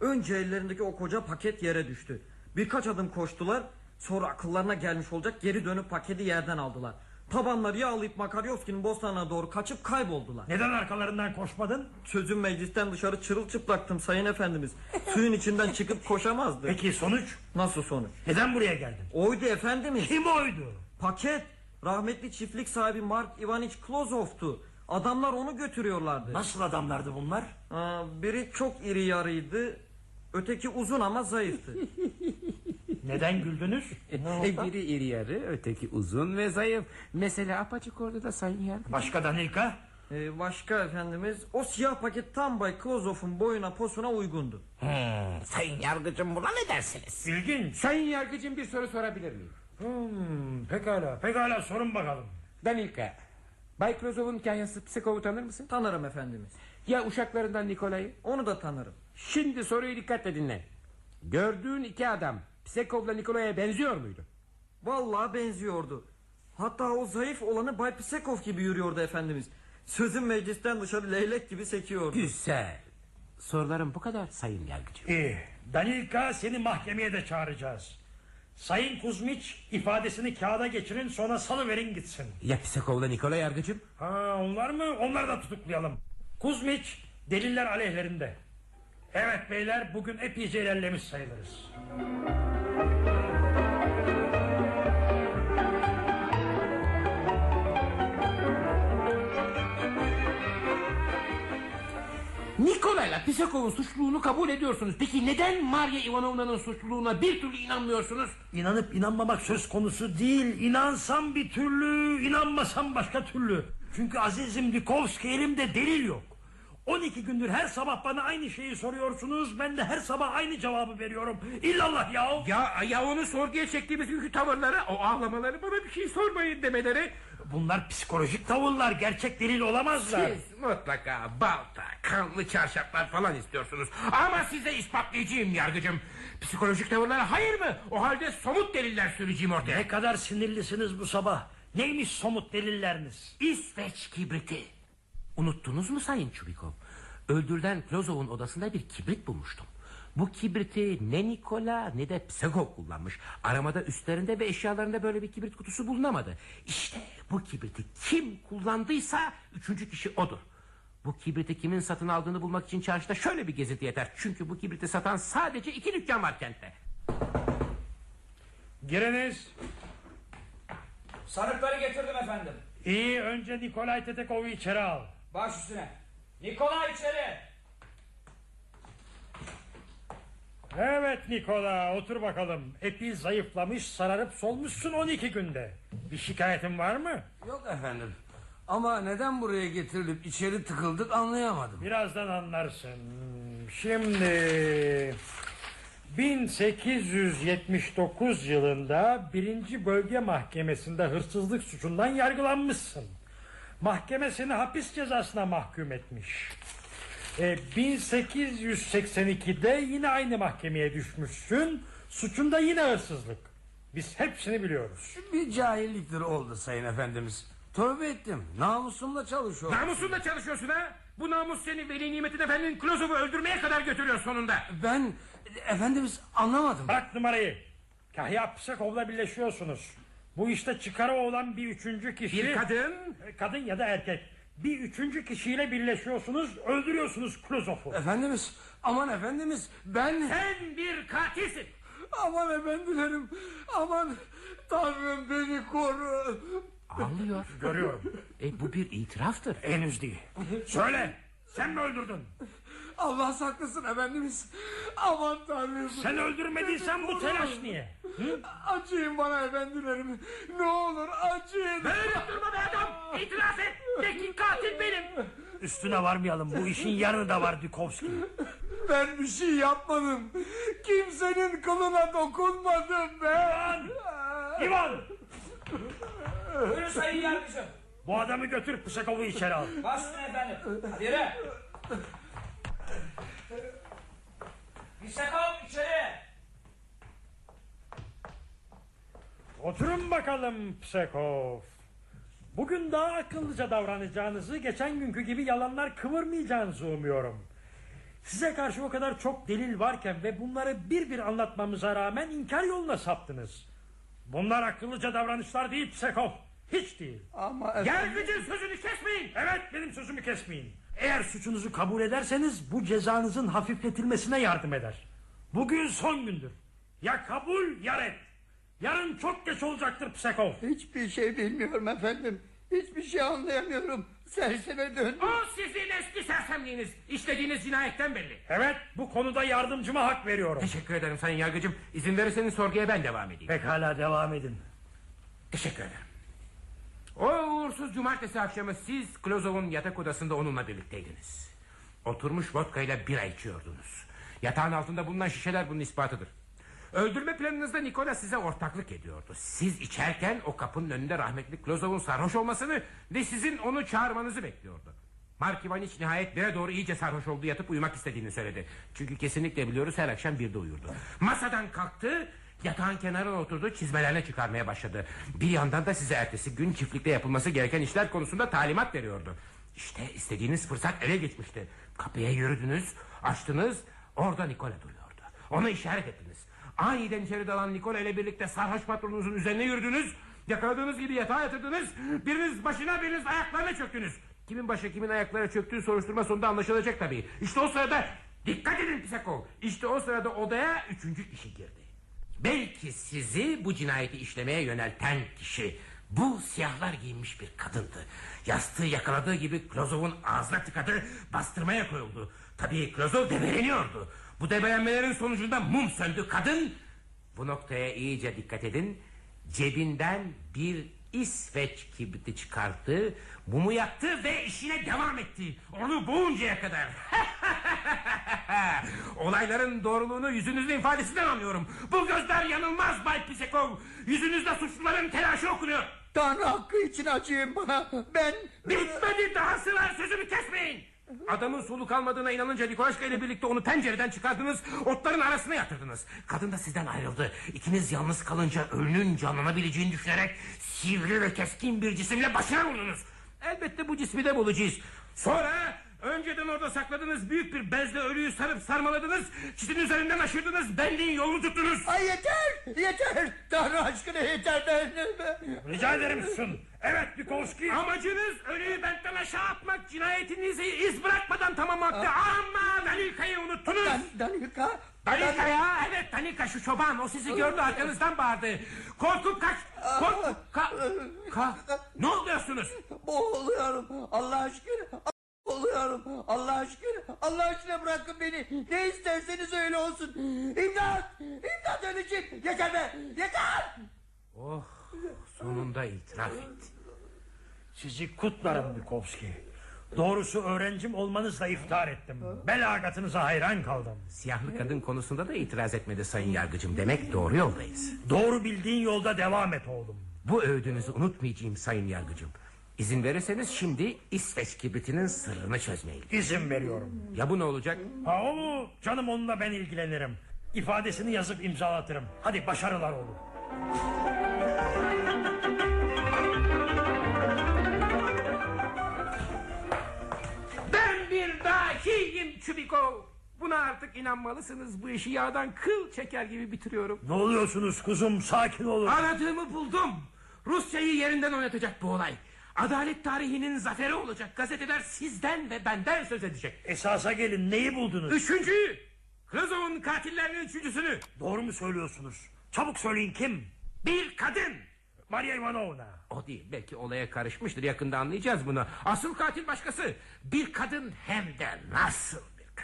Önce ellerindeki o koca paket yere düştü. Birkaç adım koştular. Sonra akıllarına gelmiş olacak geri dönüp paketi yerden aldılar. Tabanları yağlayıp Makaryovski'nin bostanına doğru kaçıp kayboldular. Neden arkalarından koşmadın? Sözüm meclisten dışarı çırılçıplaktım sayın efendimiz. Suyun içinden çıkıp koşamazdı. Peki sonuç? Nasıl sonuç? Neden buraya geldin? Oydu efendimiz. Kim oydu? Paket. Rahmetli çiftlik sahibi Mark Ivaniç Klozov'tu. Adamlar onu götürüyorlardı. Nasıl adamlardı bunlar? Aa, biri çok iri yarıydı. Öteki uzun ama zayıftı. Neden güldünüz? E, biri iri yarı, öteki uzun ve zayıf. Mesela apaçık orada da sayın yargıcım. Başka Danilka? Ee, başka efendimiz o siyah paket tam Bay Klozof'un boyuna posuna uygundu. Hmm, sayın yargıcım buna ne dersiniz? İlginç. Sayın yargıcım bir soru sorabilir miyim? Hmm, pekala, pekala sorun bakalım. Danilka, Bay Klozov'un kahyası Psikov'u tanır mısın? Tanırım efendimiz. Ya uşaklarından Nikolay'ı? Onu da tanırım. Şimdi soruyu dikkatle dinle. Gördüğün iki adam Psikov'la Nikolay'a benziyor muydu? Vallahi benziyordu. Hatta o zayıf olanı Bay Psekov gibi yürüyordu efendimiz. Sözün meclisten dışarı leylek gibi sekiyordu. Güzel. Sorularım bu kadar sayın yargıcım. İyi. Danilka seni mahkemeye de çağıracağız. Sayın Kuzmiç ifadesini kağıda geçirin sonra salıverin gitsin. Ya Psikov'la Nikolay yargıcım? Ha onlar mı? Onları da tutuklayalım. Kuzmiç deliller aleyhlerinde. Evet beyler bugün epeyce ilerlemiş sayılırız. Nikolay'la Psikov'un suçluluğunu kabul ediyorsunuz. Peki neden Maria Ivanovna'nın suçluluğuna bir türlü inanmıyorsunuz? İnanıp inanmamak söz konusu değil. İnansam bir türlü, inanmasam başka türlü. Çünkü azizim Dikovski elimde delil yok. 12 gündür her sabah bana aynı şeyi soruyorsunuz. Ben de her sabah aynı cevabı veriyorum. İllallah ya. Ya, ya onu sorguya çektiğimiz günkü tavırları, o ağlamaları, bana bir şey sormayın demeleri. Bunlar psikolojik tavırlar. Gerçek delil olamazlar. Siz mutlaka balta, kanlı çarşaflar falan istiyorsunuz. Ama size ispatlayacağım yargıcım. Psikolojik tavırlara hayır mı? O halde somut deliller süreceğim ortaya. Ne kadar sinirlisiniz bu sabah. Neymiş somut delilleriniz? İsveç kibriti. Unuttunuz mu Sayın Çubikov? Öldürülen Klozov'un odasında bir kibrit bulmuştum. Bu kibriti ne Nikola ne de Psekov kullanmış. Aramada üstlerinde ve eşyalarında böyle bir kibrit kutusu bulunamadı. İşte bu kibriti kim kullandıysa üçüncü kişi odur. Bu kibriti kimin satın aldığını bulmak için çarşıda şöyle bir gezinti yeter. Çünkü bu kibriti satan sadece iki dükkan var kentte. Giriniz. Sanıkları getirdim efendim. İyi önce Nikolay Tetekov'u içeri al. Baş üstüne. Nikolay içeri. Evet Nikola otur bakalım. Epi zayıflamış sararıp solmuşsun 12 günde. Bir şikayetin var mı? Yok efendim. Ama neden buraya getirilip içeri tıkıldık anlayamadım. Birazdan anlarsın. Şimdi 1879 yılında birinci bölge mahkemesinde hırsızlık suçundan yargılanmışsın. Mahkeme seni hapis cezasına mahkum etmiş. E, 1882'de yine aynı mahkemeye düşmüşsün. Suçun da yine hırsızlık. Biz hepsini biliyoruz. Bir cahilliktir oldu sayın efendimiz. Tövbe ettim. Namusumla çalışıyorum. Namusunla çalışıyorsun ha? Bu namus seni Veli Nimetin Efendi'nin Klozov'u öldürmeye kadar götürüyor sonunda. Ben efendimiz anlamadım. Bak numarayı. Kahya Psekov'la birleşiyorsunuz. Bu işte çıkarı olan bir üçüncü kişi... Bir kadın... Kadın ya da erkek. Bir üçüncü kişiyle birleşiyorsunuz, öldürüyorsunuz Klozof'u. Efendimiz aman efendimiz ben... Sen bir katilsin. Aman efendilerim aman Tanrım beni koru. Ağlıyor. Görüyorum. E, bu bir itiraftır. Henüz değil. Söyle, sen mi öldürdün? Allah saklasın efendimiz. Aman Tanrım. Sen öldürmediysen bu telaş niye? Acıyın bana efendilerim. Ne olur acıyın. Böyle durma be adam. İtiraz et. De ki katil benim. Üstüne varmayalım, bu işin yarını da var Dikovski. Ben bir şey yapmadım. Kimsenin kılına dokunmadım ben. İvan! Buyurun sayın yargıcım. Bu adamı götür Psekov'u içeri al. Baş üstüne efendim. Hadi yürü. Bisakov içeri. Oturun bakalım Psekov. Bugün daha akıllıca davranacağınızı, geçen günkü gibi yalanlar kıvırmayacağınızı umuyorum. Size karşı o kadar çok delil varken ve bunları bir bir anlatmamıza rağmen inkar yoluna saptınız. Bunlar akıllıca davranışlar değil Psekov. Hiç değil. Ama Yargıcın sözünü kesmeyin. Evet benim sözümü kesmeyin. Eğer suçunuzu kabul ederseniz bu cezanızın hafifletilmesine yardım eder. Bugün son gündür. Ya kabul ya red. Yarın çok geç olacaktır Psekov. Hiçbir şey bilmiyorum efendim. Hiçbir şey anlayamıyorum. serseme döndü. O sizin eski sersemliğiniz. İşlediğiniz cinayetten belli. Evet bu konuda yardımcıma hak veriyorum. Teşekkür ederim sayın yargıcım. İzin verirseniz sorguya ben devam edeyim. Pekala devam edin. Teşekkür ederim. O uğursuz cumartesi akşamı siz Klozov'un yatak odasında onunla birlikteydiniz. Oturmuş vodka ile bira içiyordunuz. Yatağın altında bulunan şişeler bunun ispatıdır. Öldürme planınızda Nikola size ortaklık ediyordu. Siz içerken o kapının önünde rahmetli Klozov'un sarhoş olmasını ve sizin onu çağırmanızı bekliyordu. Mark Ivaniç nihayet bire doğru iyice sarhoş oldu yatıp uyumak istediğini söyledi. Çünkü kesinlikle biliyoruz her akşam birde uyurdu. Masadan kalktı yatağın kenarına oturdu çizmelerine çıkarmaya başladı. Bir yandan da size ertesi gün çiftlikte yapılması gereken işler konusunda talimat veriyordu. İşte istediğiniz fırsat ele geçmişti. Kapıya yürüdünüz, açtınız, orada Nikola duruyordu. Ona işaret ettiniz. Aniden içeri dalan Nikola ile birlikte sarhoş patronunuzun üzerine yürüdünüz. Yakaladığınız gibi yatağa yatırdınız. Biriniz başına biriniz ayaklarına çöktünüz. Kimin başı kimin ayaklara çöktüğü soruşturma sonunda anlaşılacak tabii. İşte o sırada dikkat edin Pisakov. İşte o sırada odaya üçüncü kişi girdi. Belki sizi bu cinayeti işlemeye yönelten kişi bu siyahlar giyinmiş bir kadındı. Yastığı yakaladığı gibi Klozov'un ağzına tıkadı, bastırmaya koyuldu. Tabii Klozov debeleniyordu. Bu debelenmelerin sonucunda mum söndü. Kadın bu noktaya iyice dikkat edin. Cebinden bir İsveç kibriti çıkarttı, mumu yaktı ve işine devam etti. Onu boğuncaya kadar. Olayların doğruluğunu yüzünüzün ifadesinden anlıyorum. Bu gözler yanılmaz Bay Pisekov. Yüzünüzde suçluların telaşı okunuyor. Tanrı hakkı için acıyın bana. Ben... Bitmedi dahası var sözümü kesmeyin. Adamın soluk almadığına inanınca Nikolaşka ile birlikte onu pencereden çıkardınız. Otların arasına yatırdınız. Kadın da sizden ayrıldı. İkiniz yalnız kalınca ölünün canlanabileceğini düşünerek sivri ve keskin bir cisimle başına vurdunuz. Elbette bu cismi de bulacağız. Sonra önceden orada sakladığınız büyük bir bezle ölüyü sarıp sarmaladınız. Çitin üzerinden aşırdınız. Benliğin yolunu tuttunuz. Ay yeter, yeter. Tanrı aşkına yeter. Ben... Rica ederim susun. Evet Dukovski. Amacınız ölüyü bentten aşağı atmak, cinayetinizi iz bırakmadan tamamlaktı. Ama Danika'yı unuttunuz. Dan, Danika... Danika ya, evet Danika şu çoban. O sizi gördü arkanızdan bağırdı. Korkup kaç. Korkup ka... ka... Ne oluyorsunuz? Boğuluyorum. Allah aşkına. Boğuluyorum. Allah aşkına. Allah aşkına bırakın beni. Ne isterseniz öyle olsun. İmdat. İmdat öleceğim. Yeter be. Yeter. Oh, sonunda itiraf etti. Sizi kutlarım Dukovski. Doğrusu öğrencim olmanızla iftihar ettim. Belagatınıza hayran kaldım. Siyahlı kadın konusunda da itiraz etmedi sayın yargıcım. Demek doğru yoldayız. Doğru bildiğin yolda devam et oğlum. Bu övdüğünüzü unutmayacağım sayın yargıcım. İzin verirseniz şimdi İsveç kibritinin sırrını çözmeye. İzin veriyorum. Ya bu ne olacak? Ha o canım onunla ben ilgilenirim. İfadesini yazıp imzalatırım. Hadi başarılar oğlum. Ben bir dahiyim Çubikov. Buna artık inanmalısınız. Bu işi yağdan kıl çeker gibi bitiriyorum. Ne oluyorsunuz kuzum sakin olun. Aradığımı buldum. Rusya'yı yerinden oynatacak bu olay. Adalet tarihinin zaferi olacak. Gazeteler sizden ve benden söz edecek. Esasa gelin neyi buldunuz? Üçüncüyü. Klozov'un katillerinin üçüncüsünü. Doğru mu söylüyorsunuz? Çabuk söyleyin kim? Bir kadın. Maria Ivanovna. O değil belki olaya karışmıştır yakında anlayacağız bunu. Asıl katil başkası. Bir kadın hem de nasıl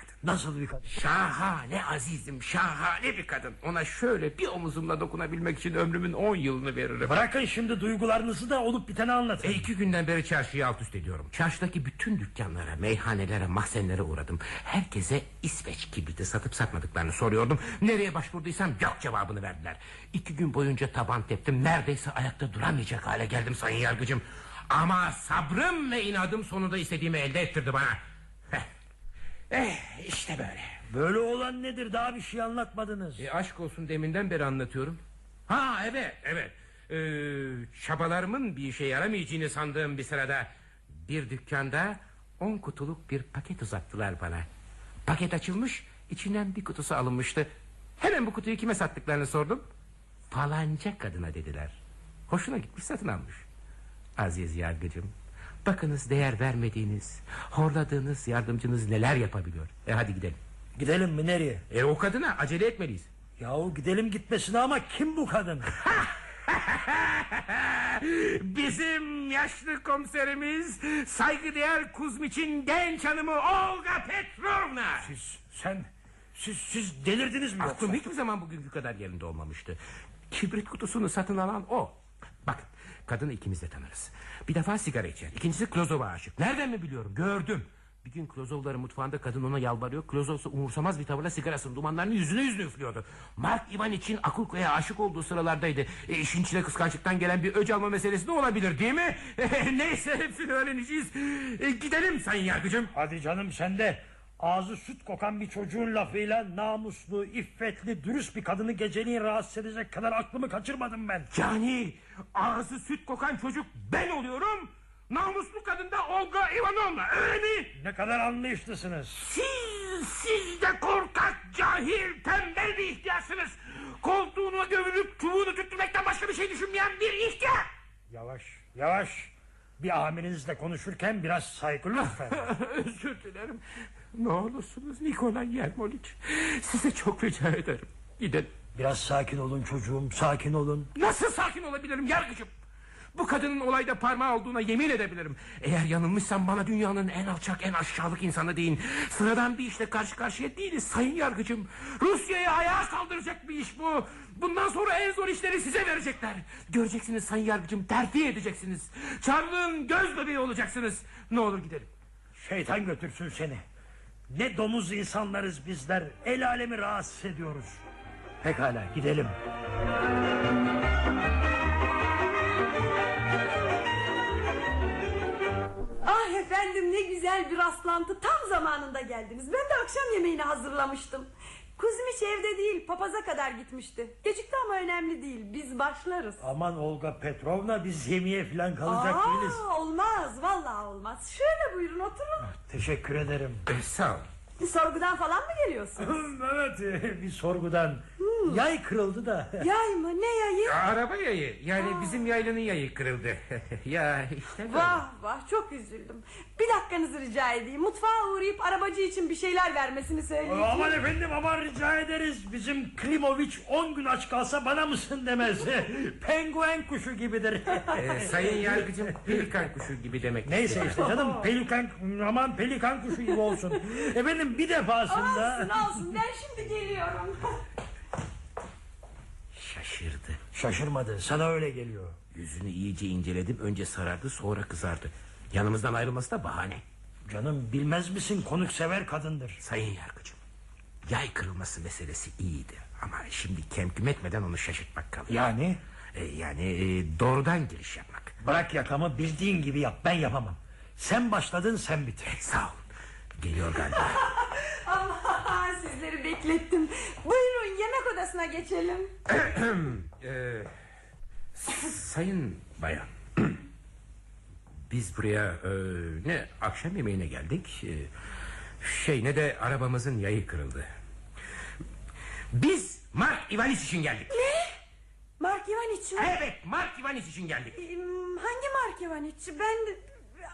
kadın. Nasıl bir kadın? Şahane azizim şahane bir kadın. Ona şöyle bir omuzumla dokunabilmek için ömrümün on yılını veririm. Bırakın şimdi duygularınızı da olup biteni anlatın. E iki günden beri çarşıyı alt üst ediyorum. Çarşıdaki bütün dükkanlara, meyhanelere, mahzenlere uğradım. Herkese İsveç kibriti satıp satmadıklarını soruyordum. Nereye başvurduysam yok cevabını verdiler. İki gün boyunca taban teptim. Neredeyse ayakta duramayacak hale geldim sayın yargıcım. Ama sabrım ve inadım sonunda istediğimi elde ettirdi bana. Eh işte böyle. Böyle olan nedir daha bir şey anlatmadınız. E, aşk olsun deminden beri anlatıyorum. Ha evet evet. Ee, çabalarımın bir işe yaramayacağını sandığım bir sırada bir dükkanda on kutuluk bir paket uzattılar bana. Paket açılmış içinden bir kutusu alınmıştı. Hemen bu kutuyu kime sattıklarını sordum. Falanca kadına dediler. Hoşuna gitmiş satın almış. Aziz yargıcım bakınız değer vermediğiniz horladığınız yardımcınız neler yapabiliyor. E hadi gidelim. Gidelim mi nereye? E o kadına acele etmeliyiz. Yahu gidelim gitmesine ama kim bu kadın? Bizim yaşlı komiserimiz saygıdeğer Kuzmiç'in genç hanımı Olga Petrovna. Siz, sen, siz, siz delirdiniz mi? Aklım hiçbir zaman bugünkü kadar yerinde olmamıştı. Kibrit kutusunu satın alan o. Bakın kadını ikimiz de tanırız. Bir defa sigara içer. İkincisi Klozov'a aşık. Nereden mi biliyorum? Gördüm. Bir gün Klozovların mutfağında kadın ona yalvarıyor. Klozov ise umursamaz bir tavırla sigarasının dumanlarını yüzüne yüzüne üflüyordu. Mark Ivan için Akulko'ya aşık olduğu sıralardaydı. E, işin içine kıskançlıktan gelen bir öc alma meselesi de olabilir değil mi? Neyse hepsini öğreneceğiz. E, gidelim sayın yargıcım. Hadi canım sen de ağzı süt kokan bir çocuğun lafıyla namuslu, iffetli, dürüst bir kadını geceliğin rahatsız edecek kadar aklımı kaçırmadım ben. Yani ağzı süt kokan çocuk ben oluyorum. Namuslu kadın da Olga Ivanovna öyle mi? Ne kadar anlayışlısınız. Siz, siz de korkak, cahil, tembel bir ihtiyarsınız. Koltuğuna gömülüp çubuğunu tüttürmekten başka bir şey düşünmeyen bir ihtiyar. Yavaş, yavaş. Bir amirinizle konuşurken biraz saygılı lütfen. Özür dilerim. Ne olursunuz Nikolay Yermoliç. Size çok rica ederim. Gidelim. Biraz sakin olun çocuğum, sakin olun. Nasıl sakin olabilirim yargıcım? Bu kadının olayda parmağı olduğuna yemin edebilirim. Eğer yanılmışsam bana dünyanın en alçak en aşağılık insanı deyin. Sıradan bir işle karşı karşıya değiliz sayın yargıcım. Rusya'yı ayağa kaldıracak bir iş bu. Bundan sonra en zor işleri size verecekler. Göreceksiniz sayın yargıcım terfi edeceksiniz. Çarlığın göz bebeği olacaksınız. Ne olur gidelim. Şeytan götürsün seni. Ne domuz insanlarız bizler. El alemi rahatsız ediyoruz. Pekala gidelim. Ah efendim ne güzel bir rastlantı tam zamanında geldiniz Ben de akşam yemeğini hazırlamıştım Kuzmiş evde değil papaza kadar gitmişti Gecikti ama önemli değil biz başlarız Aman Olga Petrovna biz yemeğe falan kalacak Aa, değiliz. Olmaz vallahi olmaz Şöyle buyurun oturun Teşekkür ederim. E, sağ ol. Sorgudan falan mı geliyorsunuz evet bir sorgudan. Yay kırıldı da. Yay mı ne yayı Araba yayı yani bizim yaylanın yayı kırıldı. ya işte böyle. Vah vah çok üzüldüm Bir dakikanızı rica edeyim Mutfağa uğrayıp arabacı için bir şeyler vermesini söyleyeyim Aman efendim aman rica ederiz. Bizim Klimoviç 10 gün aç kalsa bana mısın demez. Penguen kuşu gibidir. Ee, sayın yargıcım pelikan kuşu gibi demek. Neyse işte canım pelikan aman pelikan kuşu gibi olsun. Efendim bir defasında Olsun olsun ben şimdi geliyorum Şaşırdı. şaşırmadı sana öyle geliyor. Yüzünü iyice inceledim. Önce sarardı sonra kızardı. Yanımızdan ayrılması da bahane. Canım bilmez misin konuksever kadındır. Sayın yargıcım. Yay kırılması meselesi iyiydi. Ama şimdi kemküm etmeden onu şaşırtmak kalıyor. Yani Ee, yani e, doğrudan giriş yapmak. bırak yakamı bildiğin gibi yap ben yapamam. Sen başladın sen bitir. Sağ ol. Geliyor galiba. Aman sizleri beklettim Buyurun yemek odasına geçelim Ee, sayın bayan. Biz buraya e, ne akşam yemeğine geldik. e, şey ne de arabamızın yayı kırıldı. Biz Mark Ivaniç için geldik. Mark Ivaniç mi? Evet Mark Ivaniç için geldik. Ee, Hangi Mark Ivaniç? Ben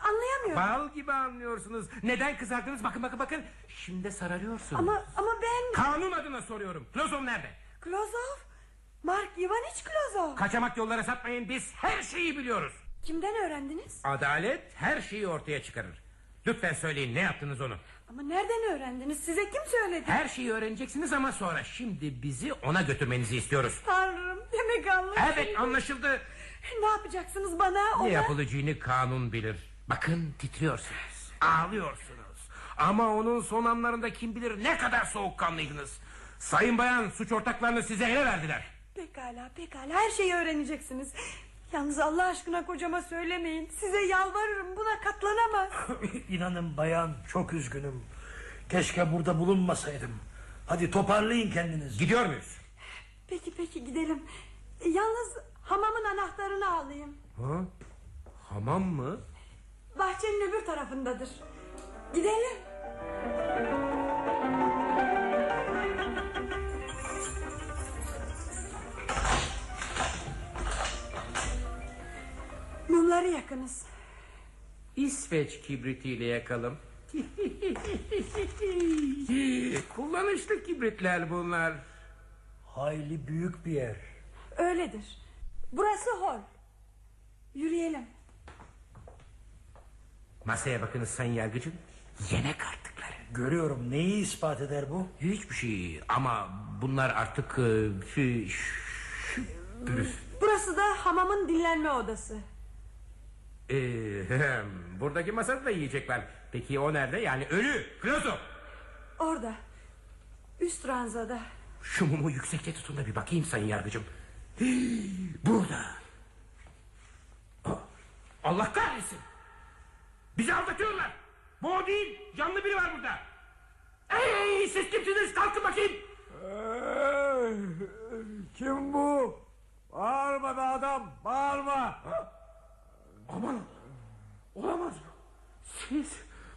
anlayamıyorum. Bal gibi anlıyorsunuz. Neden kızardınız? Bakın bakın bakın. Şimdi sararıyorsun. Ama ama ben Kanun adına soruyorum. Klozov nerede? Klozov. Mark Ivaniç Klozov. Kaçamak yollara satmayın. Biz her şeyi biliyoruz. Kimden öğrendiniz? Adalet her şeyi ortaya çıkarır. Lütfen söyleyin ne yaptınız onu? Ama nereden öğrendiniz? Size kim söyledi? Her şeyi öğreneceksiniz ama sonra şimdi bizi ona götürmenizi istiyoruz. Tanrım demek anlaşıldı. Evet anlaşıldı. Ne yapacaksınız bana? Ne Ona... yapılacağını kanun bilir. Bakın titriyorsunuz. Ağlıyorsunuz. Ama onun son anlarında kim bilir ne kadar soğukkanlıydınız. Sayın bayan suç ortaklarını size ele verdiler. Pekala pekala her şeyi öğreneceksiniz. Yalnız Allah aşkına kocama söylemeyin. Size yalvarırım buna katlanamaz. İnanın bayan çok üzgünüm. Keşke burada bulunmasaydım. Hadi toparlayın kendinizi. Gidiyor muyuz? Peki peki gidelim. Yalnız hamamın anahtarını alayım. Ha? Hamam mı? Bahçenin öbür tarafındadır. Gidelim. Mumları yakınız. İsveç kibritiyle yakalım. Kullanışlı kibritler bunlar. Hayli büyük bir yer. Öyledir. Burası hol. Yürüyelim. Masaya bakınız sayın yargıcım. Yemek artıkları. Görüyorum neyi ispat eder bu? Hiçbir şey ama bunlar artık e, Burası da hamamın dinlenme odası. Ee, buradaki masada da yiyecek var. Peki o nerede? Yani ölü. Klozo. Orada. Üst ranzada. Şu mumu yüksekte tutun da bir bakayım sayın yargıcım. Hii, Burada. Ah, Allah kahretsin. Bizi aldatıyorlar. Bu o değil. Canlı biri var burada. Ey siz kimsiniz? Kalkın bakayım. Kim bu? Bağırma be adam, bağırma. Aman. Olamaz. Siz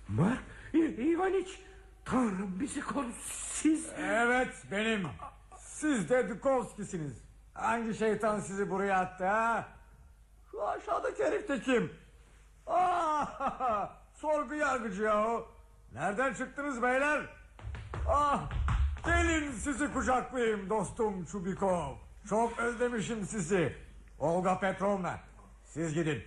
Mark İvaniç. Tanrım bizi koru. Siz. Evet benim. Siz de Dukovski'siniz. Hangi şeytan sizi buraya attı ha? Şu aşağıdaki herif de kim? Ah, sorgu yargıcı yahu. Nereden çıktınız beyler? Ah, gelin sizi kucaklayayım dostum Çubikov. Çok özlemişim sizi. Olga Petrovna, siz gidin.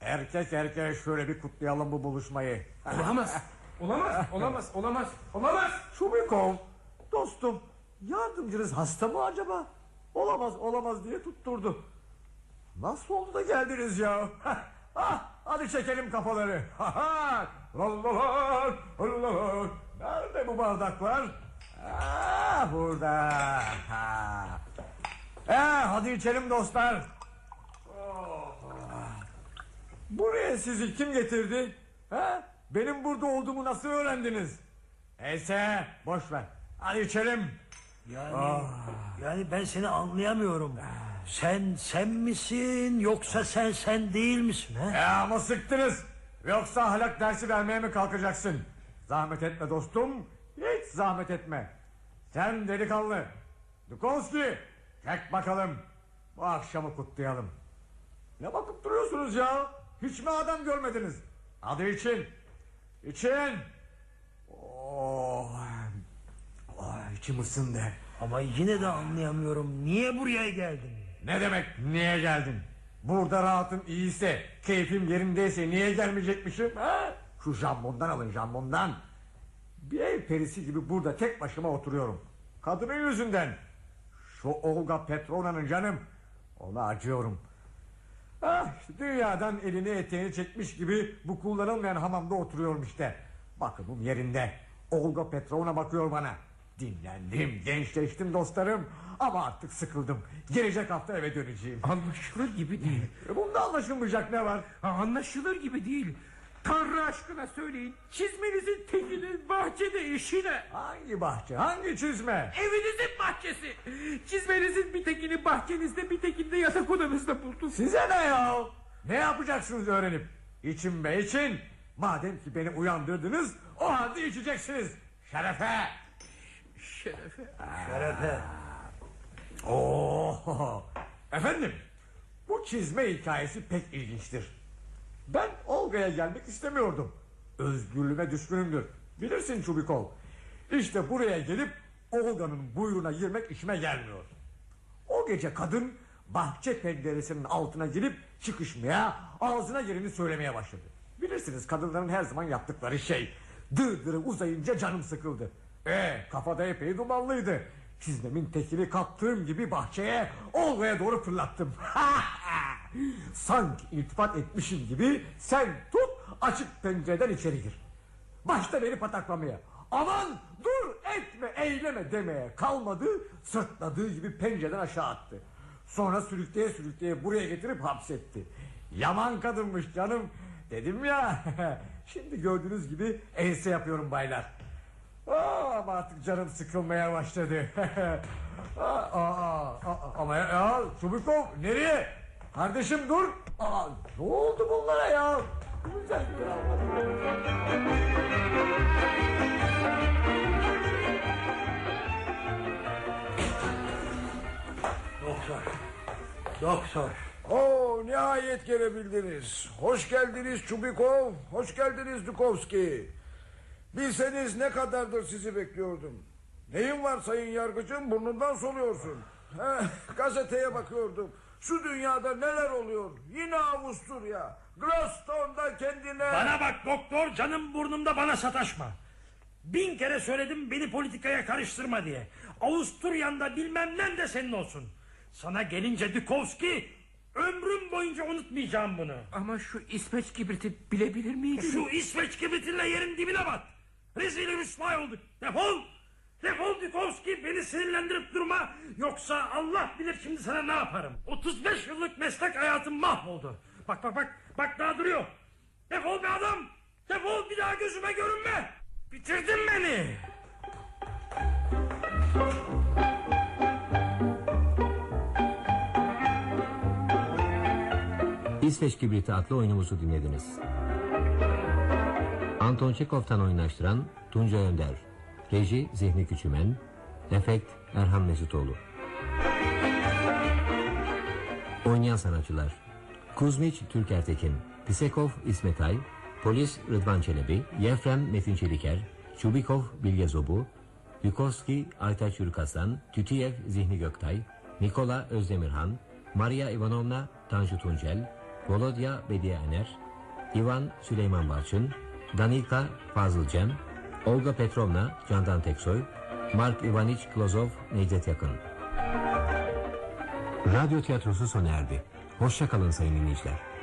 Erkek erkeğe şöyle bir kutlayalım bu buluşmayı. Olamaz. Olamaz. Olamaz. Olamaz. Olamaz. Çubikov, dostum, yardımcınız hasta mı acaba? Olamaz, olamaz diye tutturdu. Nasıl oldu da geldiniz ya? ah, hadi çekelim kafaları. Lallalar, lallalar. Nerede bu bardaklar? Ah, burada. Ha. Eh, hadi içelim dostlar. Buraya sizi kim getirdi? Ha? Benim burada olduğumu nasıl öğrendiniz? Neyse boş ver. Hadi içelim. Yani, yani ben seni anlayamıyorum. Sen sen misin yoksa sen sen değil misin? He? Ya ama sıktınız. Yoksa ahlak dersi vermeye mi kalkacaksın? Zahmet etme dostum. Hiç zahmet etme. Sen delikanlı. Dukovski. Çek bakalım. Bu akşamı kutlayalım. Ne bakıp duruyorsunuz ya? Hiç mi adam görmediniz? Hadi için. İçin. Oh. Oh, içim ısındı. Ama yine de anlayamıyorum. Niye buraya geldin? Ne demek niye geldin? Burada rahatım iyiyse, keyfim yerindeyse niye gelmeyecekmişim? Ha? Şu jambondan alın jambondan. Bir ev perisi gibi burada tek başıma oturuyorum. Kadının yüzünden. Şu Olga Petrovna'nın canım. Ona acıyorum. Ah, dünyadan elini eteğini çekmiş gibi bu kullanılmayan hamamda oturuyorum işte. Bakımım yerinde. Olga Petrovna bakıyor bana. Dinlendim, gençleştim dostlarım. Ama artık sıkıldım. Gelecek hafta eve döneceğim. Anlaşılır gibi değil. Bunda anlaşılmayacak ne var? Ha, Anlaşılır gibi değil. Tanrı aşkına söyleyin. Çizmenizin tekinin bahçede işine. Hangi bahçe? Hangi çizme? Evinizin bahçesi. Çizmenizin bir tekini bahçenizde bir tekini de yatak odanızda buldum. Size ne ya? Ne yapacaksınız öğrenip? İçin be için. Madem ki beni uyandırdınız o halde içeceksiniz. Şerefe. Şerefe. Şerefe. Oo. Efendim bu çizme hikayesi pek ilginçtir. Ben Olga'ya gelmek istemiyordum. Özgürlüğüme düşkünümdür. Bilirsin Çubikov. İşte buraya gelip Olga'nın buyruğuna girmek işime gelmiyor. O gece kadın bahçe penceresinin altına girip çıkışmaya, ağzına geleni söylemeye başladı. Bilirsiniz kadınların her zaman yaptıkları şey. Dırdırı uzayınca canım sıkıldı. E kafada epey dumanlıydı. Çizmemin tekini kaptığım gibi bahçeye Olga'ya doğru fırlattım. Sanki iltifat etmişim gibi sen tut açık pencereden içeri gir. Başta beni pataklamaya. Aman dur etme eyleme demeye kalmadı. Sırtladığı gibi pencereden aşağı attı. Sonra sürükleye sürükleye buraya getirip hapsetti. Yaman kadınmış canım. Dedim ya. Şimdi gördüğünüz gibi ense yapıyorum baylar. Aa, ama artık canım sıkılmaya başladı. aa, aa, aa, ama ya, ya Çubukov nereye? Kardeşim dur. Aa, ne oldu bunlara ya? Doktor. Doktor. Oo, nihayet gelebildiniz. Hoş geldiniz Çubikov, hoş geldiniz Dukovski. Bilseniz ne kadardır sizi bekliyordum. Neyin var sayın yargıcım burnundan soluyorsun. Heh, gazeteye bakıyordum. Şu dünyada neler oluyor? Yine Avusturya. Glaston'da kendine... Bana bak doktor canım burnumda bana sataşma. Bin kere söyledim beni politikaya karıştırma diye. Avusturya'nda bilmem nem de senin olsun. Sana gelince Dukovski ömrüm boyunca unutmayacağım bunu. Ama şu İsveç kibriti bilebilir miydin? Şu İsveç kibritinle yerin dibine bat. Rezil rüsvay olduk. Defol. Defol Dukovski beni sinirlendirip durma. Yoksa Allah bilir şimdi sana ne yaparım. 35 yıllık meslek hayatım mahvoldu. Bak bak bak. Bak daha duruyor. Defol be adam. Defol bir daha gözüme görünme. Bitirdin beni. İsveç Kibriti adlı oyunumuzu dinlediniz. Anton Çekov'tan oyunlaştıran Tunca Önder, Reji Zihni Küçümen, Efekt Erhan Mesutoğlu. Oynayan sanatçılar Kuzmiç Türkertekin, Pisekov İsmet Ay, Polis Rıdvan Çelebi, Yefrem Metin Çeliker, Çubikov Bilge Zobu, Yukovski Aytaç Yürükaslan, Tütiyev Zihni Göktay, Nikola Özdemirhan, Maria Ivanovna Tanju Tuncel, Volodya Bediye Ener, Ivan Süleyman Balçın, Danilka Fazıl Cem, Olga Petrovna Candan Teksoy, Mark Ivaniç Klozov Necdet Yakın. Radyo tiyatrosu sona erdi. Hoşça kalın sayın dinleyiciler.